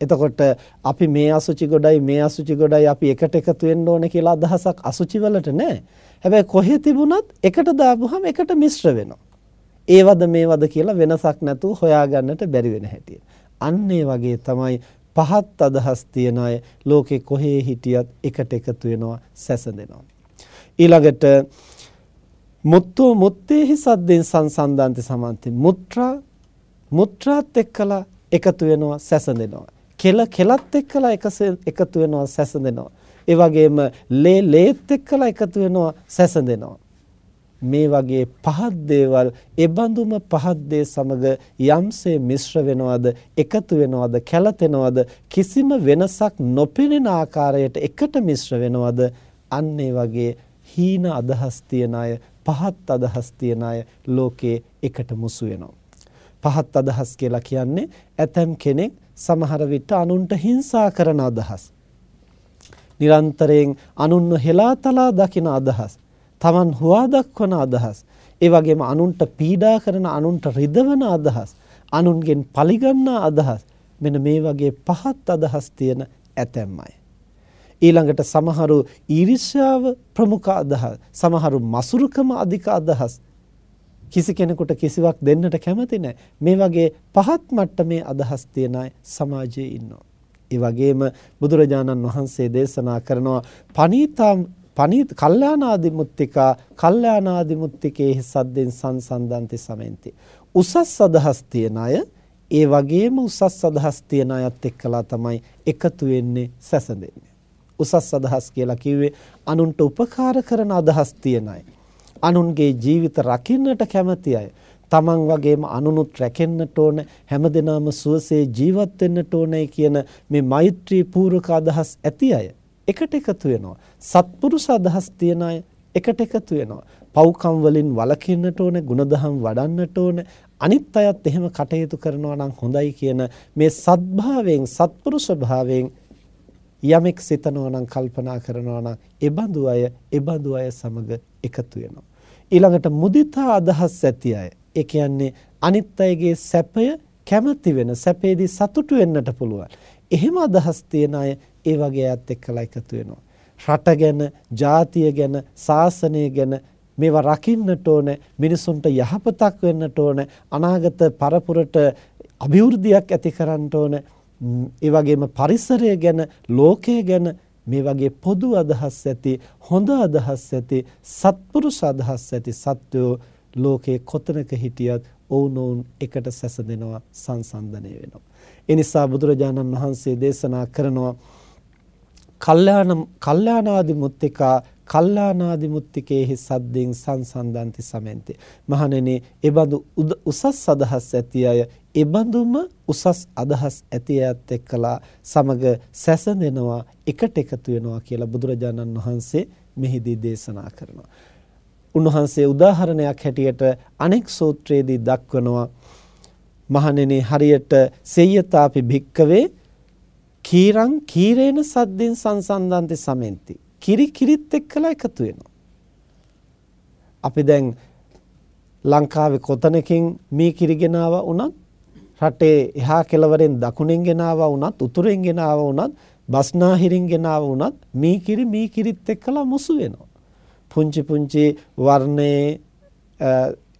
එතකොට අපි මේ අසුචි ගොඩයි මේ අසුචි ගොඩයි අපි එකට එකතු වෙන්න ඕනේ කියලා අදහසක් අසුචි වලට නැහැ. හැබැයි කොහෙ තිබුණත් එකට දාපුවාම එකට මිශ්‍ර වෙනවා. ඒවද මේවද කියලා වෙනසක් නැතුව හොයාගන්නට බැරි වෙන හැටි. අන්න වගේ තමයි පහත් අදහස් තියන අය ලෝකේ කොහේ හිටියත් එකට එකතු වෙනවා සැසඳෙනවා. ඊළඟට මුත්තෝ මුත්තේහි සද්දෙන් සංසන්දන්ති සමන්ති මුත්‍රා මුත්‍රාත් එක්කලා එකතු වෙනවා සැසඳෙනවා කෙල කෙලත් එක්කලා එකතු වෙනවා සැසඳෙනවා ඒ වගේම ලේ ලේත් එක්කලා එකතු වෙනවා සැසඳෙනවා මේ වගේ පහත් දේවල් එබඳුම පහත් දේ සමග යම්සේ මිශ්‍ර වෙනවද එකතු වෙනවද කැළතෙනවද කිසිම වෙනසක් නොපෙනෙන ආකාරයට එකට මිශ්‍ර වෙනවද අන්න වගේ හීන අදහස් තියන අය පහත් අදහස් තියන අය ලෝකේ එකට මුසු වෙනවා. පහත් අදහස් කියලා කියන්නේ ඇතම් කෙනෙක් සමහර විට අනුන්ට හිංසා කරන අදහස්. නිරන්තරයෙන් අනුන්ව හෙලාතලා දකින අදහස්. Taman හුවා දක්වන අදහස්. ඒ වගේම අනුන්ට පීඩා කරන අනුන්ට රිදවන අදහස්. අනුන්ගෙන් පලිගන්නා අදහස්. මෙන්න මේ වගේ පහත් අදහස් තියෙන ඇතැම් අය. ඊළඟට සමහරු ඊර්ෂ්‍යාව ප්‍රමුඛ අදහස් සමහරු මසුරුකම අධික අදහස් කිසි කෙනෙකුට කිසිවක් දෙන්නට කැමති නැහැ මේ වගේ පහත් මට්ටමේ අදහස් තියන අය සමාජයේ ඉන්නවා ඒ වගේම බුදුරජාණන් වහන්සේ දේශනා කරනවා පනීතා පනීත කල්යාණාදි මුත්තිකා කල්යාණාදි මුත්තිකේ සද්දෙන් සංසන්දන්ති සමෙන්ති උසස් අදහස් තියන අය ඒ වගේම උසස් අදහස් තියන අයත් එක්කලා තමයි එකතු වෙන්නේ සැසඳෙන්නේ. උසස් අදහස් කියලා කිව්වේ අනුන්ට උපකාර කරන අදහස් තියන අය. අනුන්ගේ ජීවිත රකින්නට කැමති අය. තමන් වගේම අනුනුත් රැකෙන්නට ඕන හැමදෙනාම සුවසේ ජීවත් වෙන්නට ඕනේ කියන මේ මෛත්‍රී පූර්වක අදහස් ඇති අය එකට එකතු වෙනවා. සත්පුරුෂ අදහස් තියන අය එකට එකතු වෙනවා. පව්කම් වලින් වළකින්නට ඕන, ಗುಣධම් වඩන්නට ඕන, අනිත් අයත් එහෙම කටයුතු කරනවා නම් හොඳයි කියන මේ සත්භාවයෙන්, සත්පුරුෂ භාවයෙන් යමෙක් සිතනවා නම් කල්පනා කරනවා නම් එබඳු අය, එබඳු අය සමග එකතු වෙනවා. ඊළඟට මුදිතා අදහස් ඇති අය. ඒ කියන්නේ අනිත් අයගේ සැපය කැමති වෙන සැපේදී සතුටු වෙන්නට පුළුවන්. එහෙම අදහස් තියන අය ඒ වගේ අයත් එක්කලා එකතු වෙනවා. රට ගැන, ජාතිය ගැන, සාසනය ගැන මේවා රකින්නට ඕන මිනිසුන්ට යහපතක් වෙන්නට ඕන අනාගත පරපුරට අභිවෘද්ධියක් ඇති කරන්නට ඕන ඒ වගේම පරිසරය ගැන ලෝකය ගැන මේ වගේ පොදු අදහස් ඇති හොඳ අදහස් ඇති සත්පුරුෂ අදහස් ඇති සත්වෝ ලෝකේ කොතනක හිටියත් ඔවුනොවුන් එකට සැසඳෙනවා සංසන්දනය වෙනවා. ඒ නිසා බුදුරජාණන් වහන්සේ දේශනා කරනවා කල්යාණ කල්යාණාදි මුත්තිකා කල්ලානාදි මුත්තිකේහි සද්දෙන් සංසන්දන්ති සමෙන්ති. මහණෙනි, එබඳු උසස් අදහස් ඇති අය එබඳුම උසස් අදහස් ඇති අයත් එක්කලා සමග සැසඳෙනවා, එකට එකතු වෙනවා කියලා බුදුරජාණන් වහන්සේ මෙහිදී දේශනා කරනවා. උන්වහන්සේ උදාහරණයක් හැටියට අනෙක් සූත්‍රයේදී දක්වනවා මහණෙනි හරියට සෙය්‍යතාපි භික්කවේ කීරං කීරේන සද්දෙන් සංසන්දන්ති සමෙන්ති කිරි කිරිත් එක්කලා එකතු වෙනවා. අපි දැන් ලංකාවේ කොතනකින් මේ කිරි ගෙනාවා වුණත් රටේ එහා කෙළවරෙන් දකුණෙන් ගෙනාවා වුණත් උතුරෙන් ගෙනාවා වුණත් බස්නාහිරින් ගෙනාවා වුණත් මේ කිරි මේ කිරිත් එක්කලා මුසු වෙනවා. පුංචි පුංචි වර්ණයේ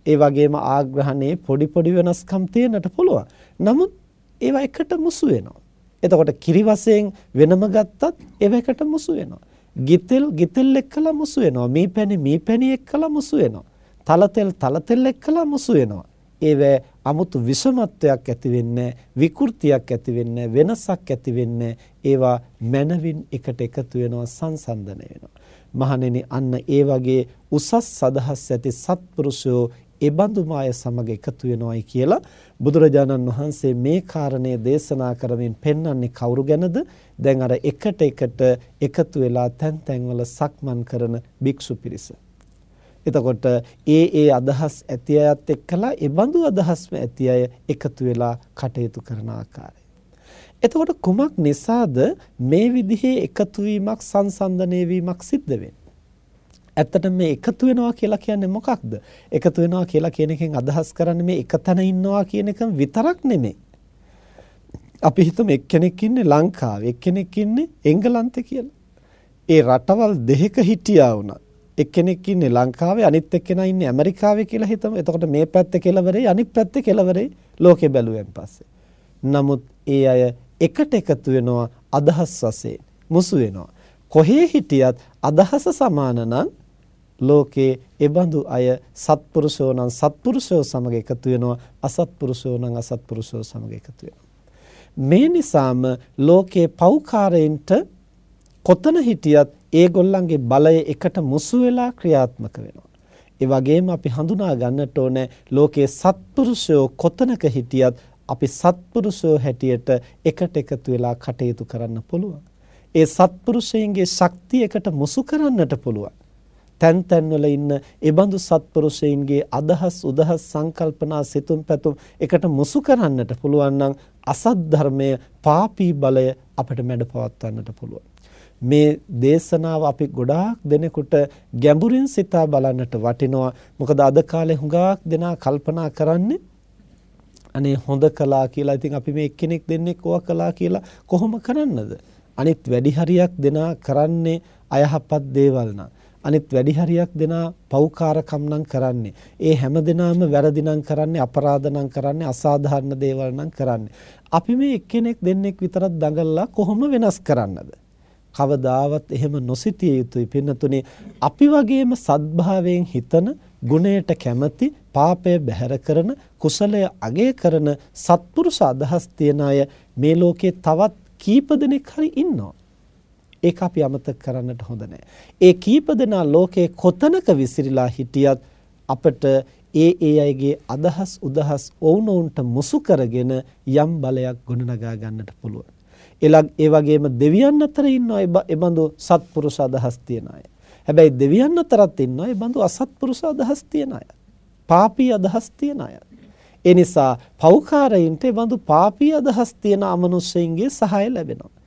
ඒ වගේම ආග්‍රහණයේ පොඩි පොඩි වෙනස්කම් තියෙන්නට පුළුවන්. නමුත් ඒවා එකට මුසු වෙනවා. එතකොට කිරි වශයෙන් වෙනම ගත්තත් ඒවා එකට මුසු වෙනවා. ගිතෙල් ගිතෙල් එක්කලා මුසු වෙනවා. මීපැණි මීපැණි එක්කලා මුසු වෙනවා. තලතෙල් තලතෙල් එක්කලා මුසු වෙනවා. ඒවැ 아무තු විෂමත්වයක් ඇති වෙන්නේ විකෘතියක් ඇති වෙන්නේ වෙනසක් ඇති වෙන්නේ ඒවා මනවින් එකට එකතු වෙනවා සංසන්දනය වෙනවා. මහණෙනි අන්න ඒ වගේ උසස් සදහස් ඇති සත්පුරුෂයෝ එබඳුම අය සමග එකතු වෙනවයි කියලා බුදුරජාණන් වහන්සේ මේ කාරණය දේශනා කරමින් පෙන්වන්නේ කවුරු ගැනද? දැන් අර එකට එකට එකතු වෙලා තැන් තැන්වල සක්මන් කරන භික්ෂු පිරිස. එතකොට ඒ ඒ අදහස් ඇති අයත් එක්කලා ඒ බඳු අදහස්ම ඇති අය එකතු වෙලා කටයුතු කරන ආකාරය. එතකොට කුමක් නිසාද මේ විදිහේ එකතු වීමක් සංසන්දනය වීමක් සිද්ධ වෙන්නේ? ඇත්තට මේ එකතු වෙනවා කියලා කියන්නේ මොකක්ද? එකතු වෙනවා කියලා කියන එකෙන් අදහස් කරන්නේ මේ එක තැන ඉන්නවා කියන එක විතරක් නෙමෙයි. අපි හිතමු එක්කෙනෙක් ඉන්නේ ලංකාවේ, එක්කෙනෙක් ඉන්නේ එංගලන්තේ කියලා. ඒ රටවල් දෙකක හිටියා වුණා. එක්කෙනෙක් ඉන්නේ ලංකාවේ අනිත් එක්කෙනා ඉන්නේ ඇමරිකාවේ කියලා හිතමු. එතකොට මේ පැත්තේ කෙලවරේ අනිත් පැත්තේ කෙලවරේ ලෝකෙ බැලුවෙන් පස්සේ. නමුත් ඒ අය එකට එකතු වෙනවා අදහස් වශයෙන් මුසු වෙනවා. කොහේ හිටියත් අදහස සමාන නම් ලෝකේ එබඳු අය සත්පුරුෂෝ නම් සත්පුරුෂෝ සමග එකතු වෙනවා අසත්පුරුෂෝ නම් අසත්පුරුෂෝ සමග එකතු වෙනවා. මේ නිසාම ලෝකේ පෞකාරයින්ට කොතන හිටියත් ඒගොල්ලන්ගේ බලය එකට මුසු වෙලා ක්‍රියාත්මක වෙනවා. ඒ වගේම අපි හඳුනා ගන්නට ඕනේ ලෝකේ සත්පුරුෂයෝ කොතනක හිටියත් අපි සත්පුරුෂයෝ හැටියට එකට එකතු වෙලා කටයුතු කරන්න පුළුවන්. ඒ සත්පුරුෂයන්ගේ ශක්තිය එකට මුසු කරන්නට පුළුවන්. තැන් තැන්වල ඉන්න ඒබඳු සත්පුරුෂයින්ගේ අදහස් උදහස් සංකල්පනා සිතුම් පැතුම් එකට මුසු කරන්නට පුළුවන් නම් අසත් ධර්මය පාපී බලය අපිට මැඩ පවත්වන්නට පුළුවන්. මේ දේශනාව අපි ගොඩාක් දෙනෙකුට ගැඹුරින් සිතා බලන්නට වටිනවා. මොකද අද කාලේ හුඟක් දෙනා කල්පනා කරන්නේ අනේ හොඳ කළා කියලා. ඉතින් අපි මේ එක්කෙනෙක් දෙන්නෙක් ඕවා කළා කියලා කොහොම කරන්නද? අනිත් වැඩි හරියක් දෙනා කරන්නේ අයහපත් දේවල් නා. අනිත් වැඩි හරියක් දෙනා පෞකාරකම් නම් කරන්නේ. ඒ හැම දිනම වැරදි නම් කරන්නේ අපරාධ නම් කරන්නේ අසාධාරණ දේවල් නම් කරන්නේ. අපි මේ එක්කෙනෙක් දෙන්නෙක් විතරක් දඟලලා කොහොම වෙනස් කරන්නද? කවදාවත් එහෙම නොසිතිය යුතුයි පින්නතුනේ අපි වගේම සද්භාවයෙන් හිතන ගුණයට කැමති, පාපය බැහැර කරන, කුසලය අගය කරන සත්පුරුෂ අදහස් තියන අය මේ ලෝකේ තවත් කීප දෙනෙක් හරි ඉන්නවා. ඒක අපි අමතක කරන්නට හොඳ නැහැ. ඒ කීප දෙනා ලෝකේ කොතනක විසිරීලා හිටියත් අපට ඒ ඒ අයගේ අදහස් උදහස් ඔවුනොවුන්ට මුසු කරගෙන යම් බලයක් ගොඩනගා ගන්නට පුළුවන්. එලක් ඒ වගේම දෙවියන් අතර ඉන්නවා ඒ බඳු සත්පුරුෂ අදහස් තියන අය. හැබැයි දෙවියන් අතරත් ඉන්නවා ඒ බඳු අසත්පුරුෂ අදහස් තියන අය. පාපී අදහස් තියන අය. ඒ නිසා පෞකාරයින්ට ඒ බඳු පාපී අදහස් තියන අමනුෂ්‍යයින්ගේ සහාය ලැබෙනවා.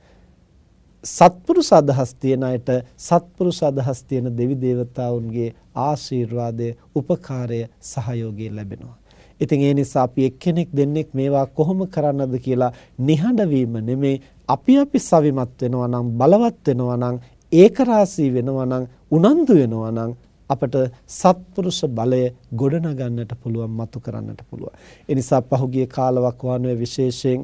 සත්පුරුෂ අදහස් තියන අයට සත්පුරුෂ අදහස් තියන දෙවි දේවතාවුන්ගේ ආශිර්වාදය, උපකාරය, සහයෝගය ලැබෙනවා. ඉතින් ඒ නිසා අපි එක්කෙනෙක් දෙන්නෙක් මේවා කොහොම කරන්නද කියලා නිහඬ වීම නෙමේ අපි අපි සවිමත් වෙනවා නම් බලවත් වෙනවා නම් ඒකරාශී වෙනවා නම් උනන්දු වෙනවා නම් අපට සත්පුරුෂ බලය ගොඩනගන්නට පුළුවන් මතු කරන්නට පුළුවන්. ඒ නිසා පහුගිය කාලවක වනුවේ විශේෂයෙන්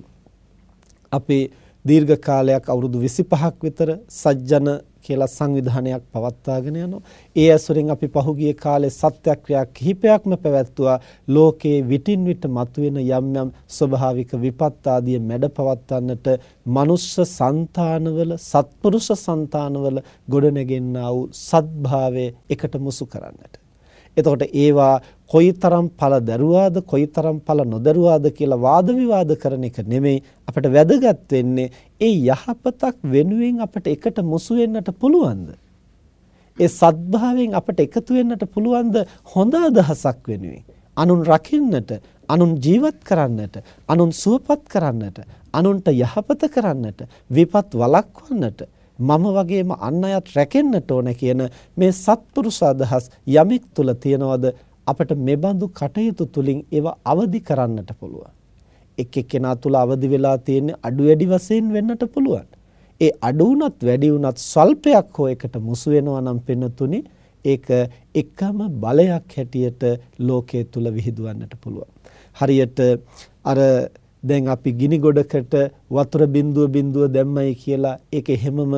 අපි දීර්ඝ කාලයක් අවුරුදු 25ක් විතර සජ්ජන කියලා සංවිධානයක් පවත්වාගෙන යනවා. ඒ ඇසුරෙන් අපි පහුගිය කාලේ සත්‍යක්‍රියා කිහිපයක්ම පැවැත්තුවා. ලෝකේ විටින් විට මතුවෙන යම් යම් ස්වභාවික විපත් ආදී මැඩ පවත්වන්නට මනුෂ්‍ය సంతානවල සත්පුරුෂ సంతානවල ගොඩනැගෙන්නා වූ සත්භාවය එකට මුසු කරන්නට. එතකොට ඒවා කොයිතරම් ඵල දරුවාද කොයිතරම් ඵල නොදරුවාද කියලා වාද විවාද කරන එක නෙමෙයි අපිට වැදගත් වෙන්නේ ඒ යහපතක් වෙනුවෙන් අපිට එකට මුසු වෙන්නට පුළුවන්ද? ඒ සත්භාවයෙන් අපිට එකතු වෙන්නට පුළුවන්ද? හොඳ අදහසක් වෙනුවෙන්. අනුන් රකින්නට අනුන් ජීවත් කරන්නට අනුන් සුවපත් කරන්නට අනුන්ට යහපත කරන්නට විපත් වළක්වන්නට මම වගේම අන් අයත් රැකෙන්නට ඕන කියන මේ සත්පුරුෂ අදහස් යමෙක් තුල තියනවද? අපිට මෙබඳු කටයුතු තුලින් ඒව අවදි කරන්නට පුළුවන්. එක් එක්කෙනා තුල අවදි වෙලා තියෙන අඩු වැඩි වශයෙන් වෙන්නට පුළුවන්. ඒ අඩු වුණත් වැඩි වුණත් ස්වල්පයක් හෝ එකට මුසු වෙනවා නම් පෙනුතුනි ඒක එකම බලයක් හැටියට ලෝකයේ තුල විහිදුවන්නට පුළුවන්. හරියට අර දැන් අපි ගිනි ගොඩකට වතුර බිඳුව බිඳුව දැම්මයි කියලා ඒක හැමම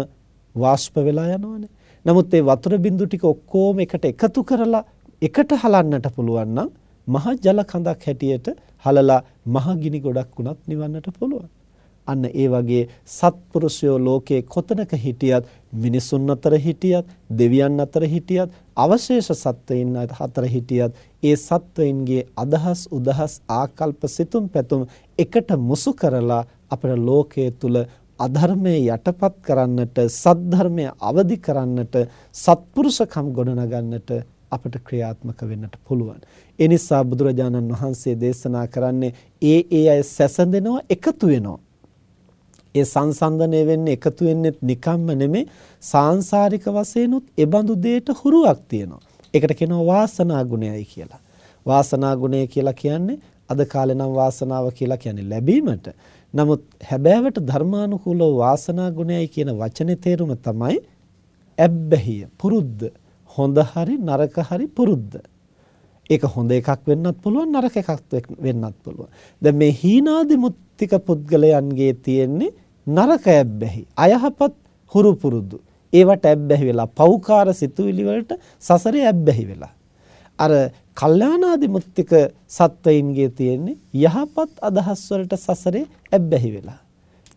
වාෂ්ප වෙලා යනවනේ. නමුත් ඒ වතුර බිඳු ටික ඔක්කොම එකට එකතු කරලා එකට හලන්නට පුළුවන් නම් මහ ජල කඳක් හැටියට හලලා මහ ගිනි ගොඩක් වුණත් නිවන්නට පුළුවන්. අන්න ඒ වගේ සත්පුරුෂයෝ ලෝකේ කොතනක හිටියත් මිනිසුන් අතර හිටියත් දෙවියන් අතර හිටියත් අවශේෂ සත්වයින් අතර හිටියත් ඒ සත්වයින්ගේ අදහස් උදහස් ආකල්ප සිතුම් පැතුම් එකට මුසු කරලා අපේ ලෝකයේ තුල අධර්මයේ යටපත් කරන්නට සද්ධර්මය අවදි කරන්නට සත්පුරුෂකම් ගොඩනගන්නට අපට ක්‍රියාත්මක වෙන්නට පුළුවන්. ඒ නිසා බුදුරජාණන් වහන්සේ දේශනා කරන්නේ ඒ ඒ අය සැසඳෙනවා එකතු වෙනවා. ඒ සංසන්දනය වෙන්නේ එකතු වෙන්නේ නිකම්ම නෙමෙයි සාංශාරික වශයෙන්ුත් ඒ බඳු දෙයට හුරුවක් තියෙනවා. ඒකට කියනවා වාසනා ගුණයයි කියලා. වාසනා ගුණය කියලා කියන්නේ අද කාලේ නම් වාසනාව කියලා කියන්නේ ලැබීමට. නමුත් හැබෑවට ධර්මානුකූලව වාසනා ගුණයයි කියන වචනේ තේරුම තමයි ඇබ්බැහිය, පුරුද්ද. හොඳ හරි නරක හරි පුරුද්ද. ඒක හොඳ එකක් වෙන්නත් පුළුවන් නරක එකක් වෙන්නත් පුළුවන්. දැන් මේ හීනාදි මුත්තික පුද්ගලයන්ගේ තියෙන්නේ නරක ඇබ්බැහි අයහපත් හුරු පුරුදු ඒවට ඇබ්බැහි වෙලා පෞකාර සිතුවිලි වලට සසරේ ඇබ්බැහි වෙලා අර කල්යාණාදි මුත්තික සත්වයින්ගේ තියෙන්නේ යහපත් අදහස් වලට සසරේ ඇබ්බැහි වෙලා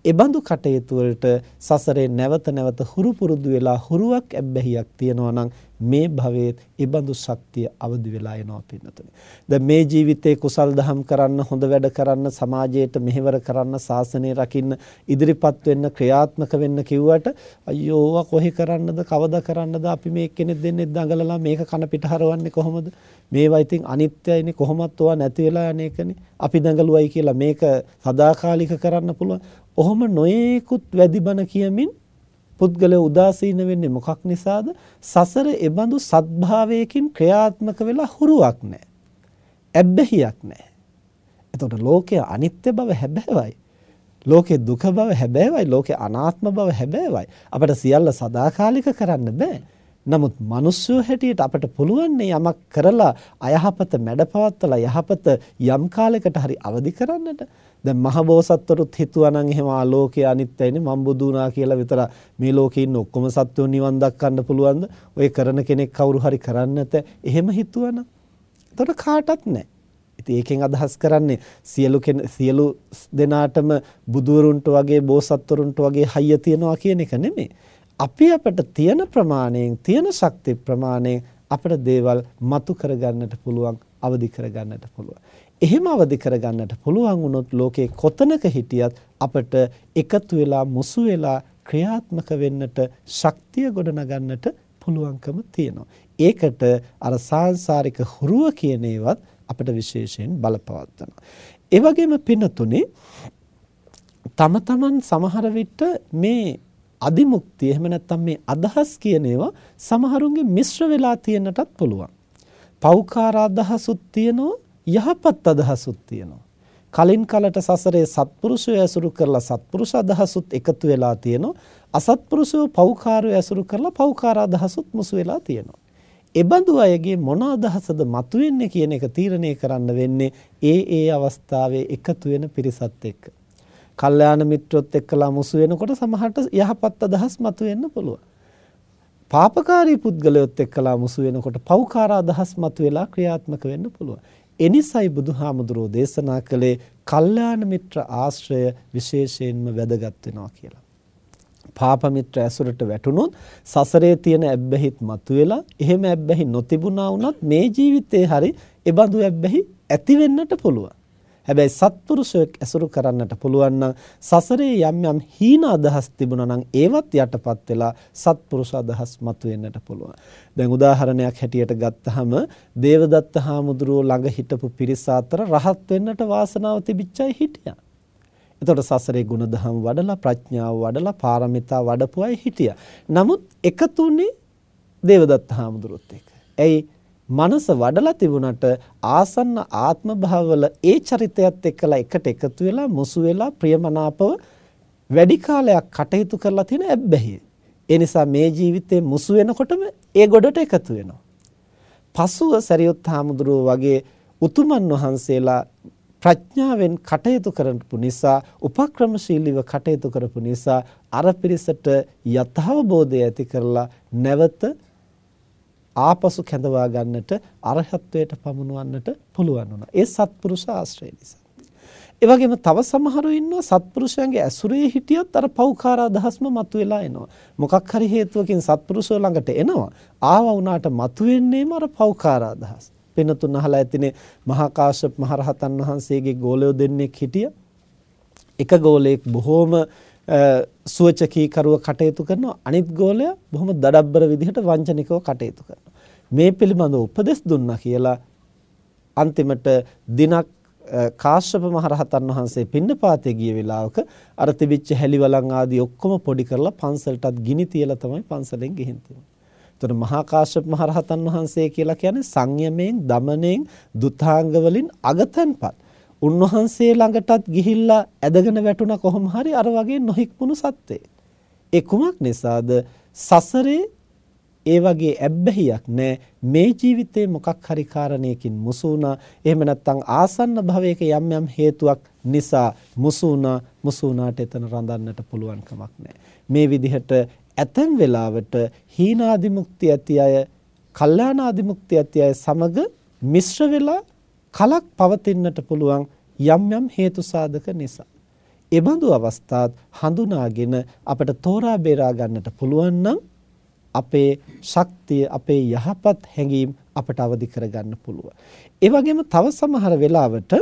එබඳු කටයුතු වලට සසරේ නැවත නැවත හුරු පුරුදු වෙලා හුරුවක් ඇබ්බැහියක් තියනවා නම් මේ භවයේ ඉබඳු ශක්තිය අවදි වෙලා එනවා පින්නතුනි. දැන් මේ ජීවිතේ කුසල් දහම් කරන්න හොඳ වැඩ කරන්න සමාජයට මෙහෙවර කරන්න ශාසනය රකින්න ඉදිරිපත් වෙන්න ක්‍රියාත්මක වෙන්න කිව්වට අයියෝ කොහේ කරන්නද කවදා කරන්නද අපි මේ කෙනෙක් දෙන්නේ දඟලලා මේක කන පිට හරවන්නේ කොහොමද මේවා ඉතින් අනිත්‍යයිනේ කොහොමත් ඕවා නැති වෙලා යන්නේකනේ අපි දඟලුවයි කියලා මේක සදාකාලික කරන්න පුළුවන්. ඔහොම නොයේකුත් වැඩි බන කියමින් පුද්ගලයා උදාසීන වෙන්නේ මොකක් නිසාද? සසර එබඳු සත්භාවයකින් ක්‍රියාත්මක වෙලා හුරුවක් නැහැ. ඇබ්බැහියක් නැහැ. එතකොට ලෝකයේ අනිත්‍ය බව හැබෑවයි. ලෝකේ දුක බව හැබෑවයි. ලෝකේ අනාත්ම බව හැබෑවයි. අපිට සියල්ල සදාකාලික කරන්න බෑ. නමුත් මිනිස්සු හැටියට අපිට පුළුවන් යමක් කරලා අයහපත මැඩපවත්තලා යහපත යම් කාලයකට හරි අවදි කරන්නට. දැන් මහබෝසත්වරුත් හිතුවා නම් එහෙම ආලෝකයේ අනිත්‍යයිනේ මම බුදු වුණා කියලා විතර මේ ලෝකේ ඉන්න ඔක්කොම සත්වෝ නිවන් දක්කන්න පුළුවන්ද? ඔය කරන කෙනෙක් කවුරු හරි කරන්නේ නැත. එහෙම හිතුවනම් එතකොට කාටත් නැහැ. ඉතින් ඒකෙන් අදහස් කරන්නේ සියලු සියලු දෙනාටම බුදුවරුන්ට වගේ බෝසත්වරුන්ට වගේ හයිය තියනවා කියන එක නෙමෙයි. අපි අපට තියෙන ප්‍රමාණයෙන් තියෙන ශක්ති ප්‍රමාණයෙන් අපට දේවල් මතු කරගන්නට පුළුවන් අවදි කරගන්නට පුළුවන්. එහෙම අවදි කරගන්නට පුළුවන් වුණොත් ලෝකේ කොතනක හිටියත් අපට එකතු වෙලා මුසු වෙලා ක්‍රියාත්මක වෙන්නට ශක්තිය ගොඩනගන්නට පුළුවන්කම තියෙනවා. ඒකට අර සාංශාරික හුරුව කියන ඒවත් අපිට විශේෂයෙන් බලපවත්වනවා. ඒ වගේම පින්නතුනේ තම තමන් සමහර විට මේ අදිමුක්තිය එහෙම නැත්නම් මේ අදහස් කියන ඒවා සමහරුන්ගේ මිශ්‍ර වෙලා තියෙන්නටත් පුළුවන්. පෞකාර අදහසුත් තියෙනවා යහපත් අදහසුත් තියෙනවා. කලින් කලට සසරේ සත්පුරුෂය ඇසුරු කරලා සත්පුරුෂ අදහසුත් එකතු වෙලා තියෙනවා. අසත්පුරුෂයෝ පෞකාරය ඇසුරු කරලා පෞකාර අදහසුත් මුසු වෙලා තියෙනවා. එබඳු අයගේ මොන අදහසද මතුවෙන්නේ කියන එක තීරණය කරන්න වෙන්නේ ඒ ඒ අවස්ථාවේ එකතු වෙන පිරිසත් එක්ක. කල්යාණ මිත්‍රොත් එක්කලා මුසු වෙනකොට සමහරට යහපත් අදහස් මතුවෙන්න පුළුවන්. පාපකාරී පුද්ගලයොත් එක්කලා මුසු වෙනකොට පෞකාර අදහස් මතුවලා ක්‍රියාත්මක වෙන්න පුළුවන්. එනිසයි බුදුහාමුදුරෝ දේශනා කළේ කල්යාණ මිත්‍ර ආශ්‍රය විශේෂයෙන්ම වැදගත් වෙනවා කියලා. පාප මිත්‍ර ඇසුරට වැටුනොත් සසරේ තියෙන ඇබ්බැහිත් මතුවෙලා එහෙම ඇබ්බැහි නොතිබුණා වුණත් මේ ජීවිතේ හරි ඒ බඳු ඇබ්බැහි ඇති වෙන්නට පුළුවන්. හැබැයි සත්පුරුෂයෙක් ඇසුරු කරන්නට පුළුවන් නම් සසරේ යම් යම් හීන අදහස් තිබුණා නම් ඒවත් යටපත් වෙලා සත්පුරුෂ අදහස් මතුවෙන්නට පුළුවන්. දැන් උදාහරණයක් හැටියට ගත්තහම දේවදත්ත හාමුදුරුවෝ ළඟ හිටපු පිරිස අතර රහත් වෙන්නට වාසනාව තිබිච්ච අය හිටියා. එතකොට සසරේ ගුණධම් වඩලා ප්‍රඥාව වඩලා පාරමිතා වඩපු අය හිටියා. නමුත් එකතුනේ දේවදත්ත හාමුදුරුවොත් එක්ක. ඇයි මනස වඩලා තිබුණට ආසන්න ආත්ම භාවවල ඒ චරිතයත් එක්කලා එකට එකතු වෙලා මුසු වෙලා ප්‍රියමනාපව වැඩි කාලයක් කටයුතු කරලා තියෙන ඇබ්බැහිය. ඒ නිසා මේ ජීවිතේ මුසු වෙනකොටම ඒ ගොඩට එකතු වෙනවා. පසුව සරියුත් හාමුදුරුව වගේ උතුමන් වහන්සේලා ප්‍රඥාවෙන් කටයුතු කරපු නිසා උපක්‍රමශීලීව කටයුතු කරපු නිසා අර පිරිසට යථාබෝධය ඇති කරලා නැවත ආපසු කැඳවා ගන්නට අරහත්වයට පමුණවන්නට පුළුවන් වුණා. ඒ සත්පුරුෂ ආශ්‍රය නිසා. ඒ වගේම තව සමහරු ඉන්නවා සත්පුරුෂයන්ගේ ඇසුරේ හිටියත් අර පෞකාර අදහස්ම මතුවලා එනවා. මොකක් හරි හේතුවකින් සත්පුරුෂෝ ළඟට එනවා. ආව වුණාට මතුවෙන්නේම අර පෞකාර අදහස්. පින්නතුන් අහලා ඇතිනේ මහා කාශ්‍යප මහරහතන් වහන්සේගේ ගෝලයෝ දෙන්නෙක් හිටිය. එක ගෝලයෙක් බොහෝම සුවචකීකරුව කටයුතු කරනවා අනිත් ගෝලයා බොහොම දඩබ්බර විදිහට වංචනිකව කටයුතු කරනවා. මේ පිළිබඳව උපදෙස් දුන්නා කියලා අන්තිමට දිනක් කාශ්‍යප මහරහතන් වහන්සේ පින්නපාතේ ගිය වෙලාවක අර තිබිච්ච හැලිවලන් ආදී ඔක්කොම පොඩි කරලා පන්සලටත් ගිනි තියලා තමයි පන්සලෙන් ගිහින් තිබුණේ. එතකොට මහා කාශ්‍යප මහරහතන් වහන්සේ කියලා කියන්නේ සංයමයෙන්, දමණයෙන්, දුතාංග වලින් අගතන්පත්. උන්වහන්සේ ළඟටත් ගිහිල්ලා ඇදගෙන වැටුණා කොහොම හරි අර වගේ නොහික්මුණු සත්වේ. ඒ කුමක් නිසාද? සසරේ ඒ වගේ ඇබ්බැහියක් නැහැ මේ ජීවිතේ මොකක් හරි කාරණයකින් මුසු වුණා. එහෙම නැත්නම් ආසන්න භවයක යම් යම් හේතුවක් නිසා මුසු වුණා. මුසු වුණාට එතන රඳන්නට පුළුවන් කමක් නැහැ මේ විදිහට ඇතැම් වෙලාවට හීනාදිමුක්ති ඇති අය කල්යාණාදිමුක්ති ඇති අය සමග මිශ්‍ර වෙලා කලක් පවතින්නට පුළුවන්. යම් යම් හේතු සාධක නිසා. එබඳු අවස්ථාත් හඳුනාගෙන අපට තෝරා බේරා ගන්නට පුළුවන් නම් අපේ ශක්තිය අපේ යහපත් හැඟීම් අපට අවදි කරගන්න පුළුවන්. ඒ වගේම තව සමහර වෙලාවට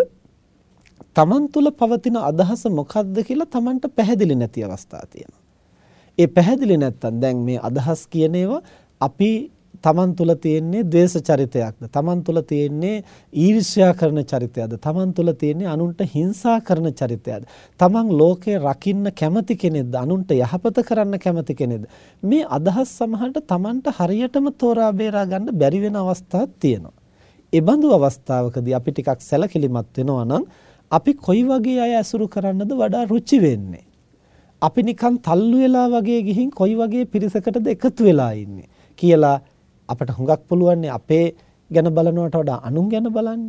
තමන් තුළ පවතින අදහස මොකක්ද කියලා තමන්ට පැහැදිලි නැති අවස්ථා තියෙනවා. ඒ පැහැදිලි නැත්තම් දැන් මේ අදහස් කියන ඒවා අපි තමන් තුළ තියෙන්නේ ද්වේෂ චරිතයක්ද? තමන් තුළ තියෙන්නේ ඊර්ෂ්‍යා කරන චරිතයක්ද? තමන් තුළ තියෙන්නේ අනුන්ට හිංසා කරන චරිතයක්ද? තමන් ලෝකේ රකින්න කැමති කෙනෙක්ද? අනුන්ට යහපත කරන්න කැමති කෙනෙක්ද? මේ අදහස් සමහරට තමන්ට හරියටම තෝරා බේරා ගන්න බැරි වෙන අවස්ථාවක් තියෙනවා. ඒ බඳු අවස්ථාවකදී අපි ටිකක් සැලකිලිමත් වෙනවා නම් අපි කොයි වගේ අය ඇසුරු කරන්නද වඩා රුචි වෙන්නේ? අපි නිකන් තල්ලු වෙලා වගේ ගිහින් කොයි වගේ පිරිසකටද එකතු වෙලා ඉන්නේ? කියලා අපට හුඟක් පුළුවන් අපේ ගැන බලනවට වඩා අනුන් ගැන බලන්න.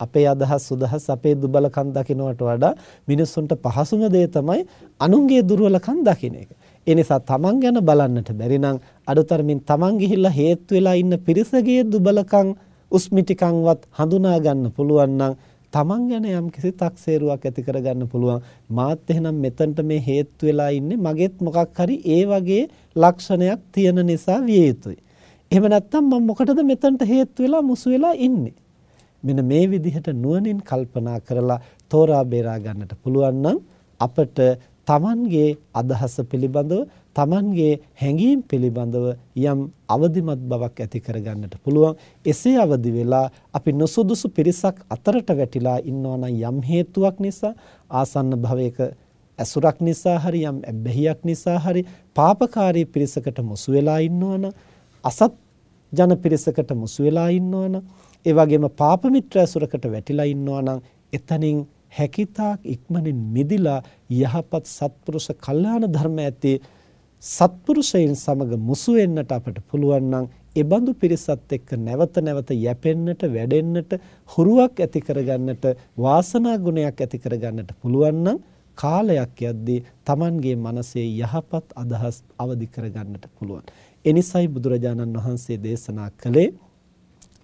අපේ අදහස් සුදහස් අපේ දුබලකම් දකින්නට වඩා මිනිස්සුන්ට පහසුම දේ තමයි අනුන්ගේ දුර්වලකම් දකින්න එක. ඒ නිසා තමන් ගැන බලන්නට බැරි නම් අඩුතරමින් තමන් ගිහිල්ලා හේතු වෙලා ඉන්න පිරිසගේ දුබලකම් උස්මිටිකන්වත් හඳුනා ගන්න පුළුවන් නම් Taman ගැන යම් කිසි තක්සේරුවක් ඇති කරගන්න පුළුවන් මාත් එහෙනම් මෙතනට මේ හේතු වෙලා ඉන්නේ මගෙත් මොකක් හරි ඒ වගේ ලක්ෂණයක් තියෙන නිසා විය යුතුයි. එහෙම නැත්නම් මම මොකටද මෙතනට හේතු වෙලා මුසු වෙලා ඉන්නේ? මෙන්න මේ විදිහට නුවණින් කල්පනා කරලා තෝරා බේරා ගන්නට පුළුවන් නම් අපට Tamanගේ අදහස පිළිබඳව Tamanගේ හැඟීම් පිළිබඳව යම් අවදිමත් බවක් ඇති කරගන්නට පුළුවන්. එසේ අවදි වෙලා අපි නොසුදුසු පිරිසක් අතරට වැටිලා ඉන්නවා නම් යම් හේතුවක් නිසා ආසන්න භවයක ඇසුරක් නිසා හරි යම් ඇබ්බැහියක් නිසා හරි පාපකාරී පිරිසකට මුසු වෙලා ඉන්නවනම් අසත් ජන පිරිසකට මුසු වෙලා ඉන්නවනම් ඒ වගේම පාප මිත්‍ර ඇසුරකට වැටිලා ඉන්නවනම් එතනින් හැකිතාක් ඉක්මනින් මිදිලා යහපත් සත්පුරුෂ කල්යාණ ධර්ම ඇති සත්පුරුෂයන් සමග මුසු වෙන්නට අපට පුළුවන් නම් ඒ බඳු පිරිසත් එක්ක නැවත නැවත යැපෙන්නට වැඩෙන්නට හුරුවක් ඇති කරගන්නට වාසනා ගුණයක් ඇති කරගන්නට පුළුවන් නම් කාලයක් යද්දී Tamanගේ මනසේ යහපත් අදහස් අවදි කරගන්නට පුළුවන්. එනිසයි බුදුරජාණන් වහන්සේ දේශනා කළේ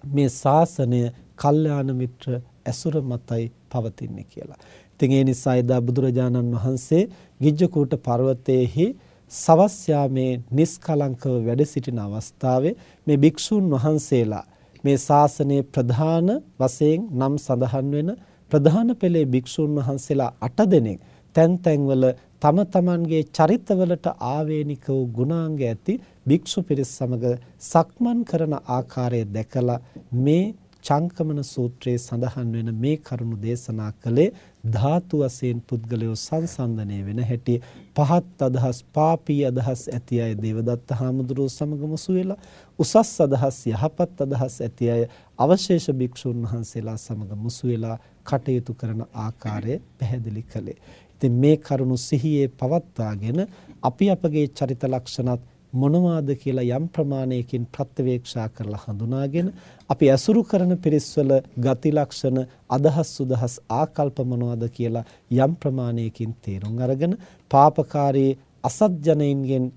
මේ ශාසනය කල්යාණ මිත්‍ර ඇසුර මතයි පවතින්නේ කියලා. ඉතින් ඒ නිසා එදා බුදුරජාණන් වහන්සේ ගිජ්ජකූට පර්වතයේහි සවස් යාමේ නිස්කලංකව වැඩ සිටින අවස්ථාවේ මේ භික්ෂුන් වහන්සේලා මේ ශාසනයේ ප්‍රධාන වශයෙන් නම් සඳහන් වෙන ප්‍රධාන පෙළේ භික්ෂුන් වහන්සේලා 8 දෙනෙක් තැන් තැන්වල තම තමන්ගේ චරිතවලට ආවේනික වූ ගුණාංග ඇති භික්ෂු පිරිස් සමග සක්මන් කරන ආකාරය දැකලා මේ චංකමන සූත්‍රයේ සඳහන් වෙන මේ කරුණු දේශනා කළේ ධාතු වශයෙන් පුද්ගලයෝ සංසන්දනය වෙන හැටි පහත් අදහස් පාපී අදහස් ඇති අය දේවදත්ත හාමුදුරුවෝ සමග මුසු වෙලා උසස් අදහස් යහපත් අදහස් ඇති අය අවශේෂ භික්ෂුන් වහන්සේලා සමග මුසු වෙලා කටයුතු කරන ආකාරය පැහැදිලි කළේ. ඉතින් මේ කරුණු සිහියේ පවත්වාගෙන අපි අපගේ චරිත ලක්ෂණත් මොනවාද කියලා යම් ප්‍රමාණයකින් ප්‍රත්‍යවේක්ෂා කරලා හඳුනාගෙන අපි ඇසුරු කරන පිරිස්වල ගති ලක්ෂණ අදහස් සුදහස් ආකල්ප මොනවාද කියලා යම් ප්‍රමාණයකින් තේරුම් අරගෙන පාපකාරී අසත් ජනයින්ගෙන්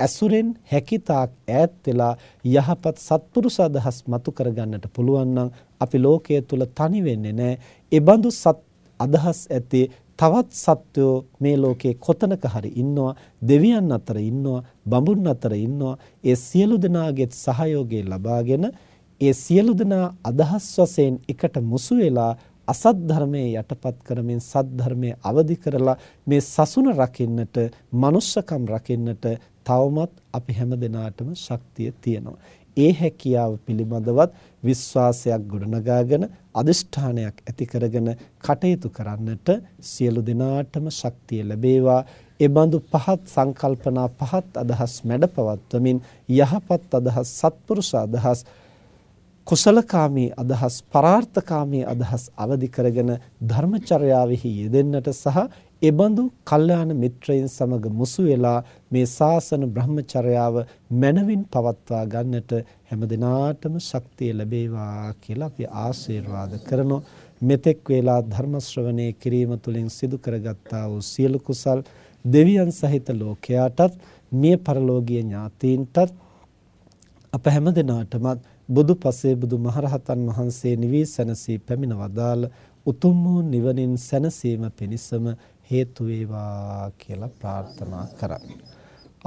ඇසුරෙන් හැකිතාක් ඈත් වෙලා යහපත් සත්පුරුෂ අදහස් මතු කරගන්නට පුළුවන් නම් අපි ලෝකයේ තුල තනි වෙන්නේ නැහැ. ඒ බඳු සත් අදහස් ඇති තවත් සත්වෝ මේ ලෝකේ කොතනක හරි ඉන්නවා දෙවියන් අතර ඉන්නවා බඹුන් අතර ඉන්නවා ඒ සියලු දෙනාගේ සහයෝගය ලබාගෙන ඒ සියලු දෙනා අදහස් වශයෙන් එකට මුසු වෙලා අසත් ධර්මයේ යටපත් කරමින් සත් ධර්මයේ අවදි කරලා මේ සසුන රකින්නට මනුස්සකම් රකින්නට තවමත් අපි හැම දිනාටම ශක්තිය තියෙනවා. ඒ හැකියාව පිළිබඳවත් විශ්වාසයක් ගොඩනගාගෙන අදිෂ්ඨානයක් ඇති කරගෙන කටයුතු කරන්නට සියලු දෙනාටම ශක්තිය ලැබේවා. ඒ බඳු පහත් සංකල්පනා පහත් අදහස් මැඩපවත්වමින් යහපත් අදහස් සත්පුරුෂ අදහස් කුසලකාමී අදහස් පරාර්ථකාමී අදහස් අවදි කරගෙන ධර්මචර්යාවෙහි යෙදෙන්නට සහ එබඳු කල්යාණ මිත්‍රයින් සමග මුසු වෙලා මේ සාසන බ්‍රහ්මචර්යාව මනවින් පවත්වා ගන්නට හැමදිනාටම ශක්තිය ලැබේවා කියලා අපි ආශිර්වාද කරනවා. මෙතෙක් වේලා ධර්ම ශ්‍රවණය කිරීම තුළින් සිදු කරගත්තා වූ සියලු කුසල් දෙවියන් සහිත ලෝකයාටත් මිය පරලෝකීය ඥාතීන්ටත් අප හැමදිනාටමත් බුදු පසේ බුදු මහරහතන් වහන්සේ නිවී සැනසී පැමිණ වදාළ උතුම් වූ නිවනින් සැනසීම පිණිසම හේතු වේවා කියලා ප්‍රාර්ථනා කරමි.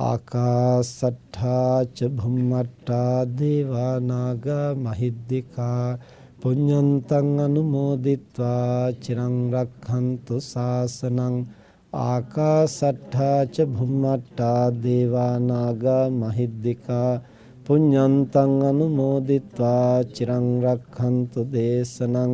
ආකාසට්ඨා ච භුම්මට්ඨා දේවා නාග මහිද්దికා පුඤ්ඤන්තං අනුමෝදිත්වා චිරං රක්ඛන්තු සාසනං ආකාසට්ඨා ච භුම්මට්ඨා දේවා නාග මහිද්దికා පුඤ්ඤන්තං අනුමෝදිත්වා චිරං රක්ඛන්තු දේශනං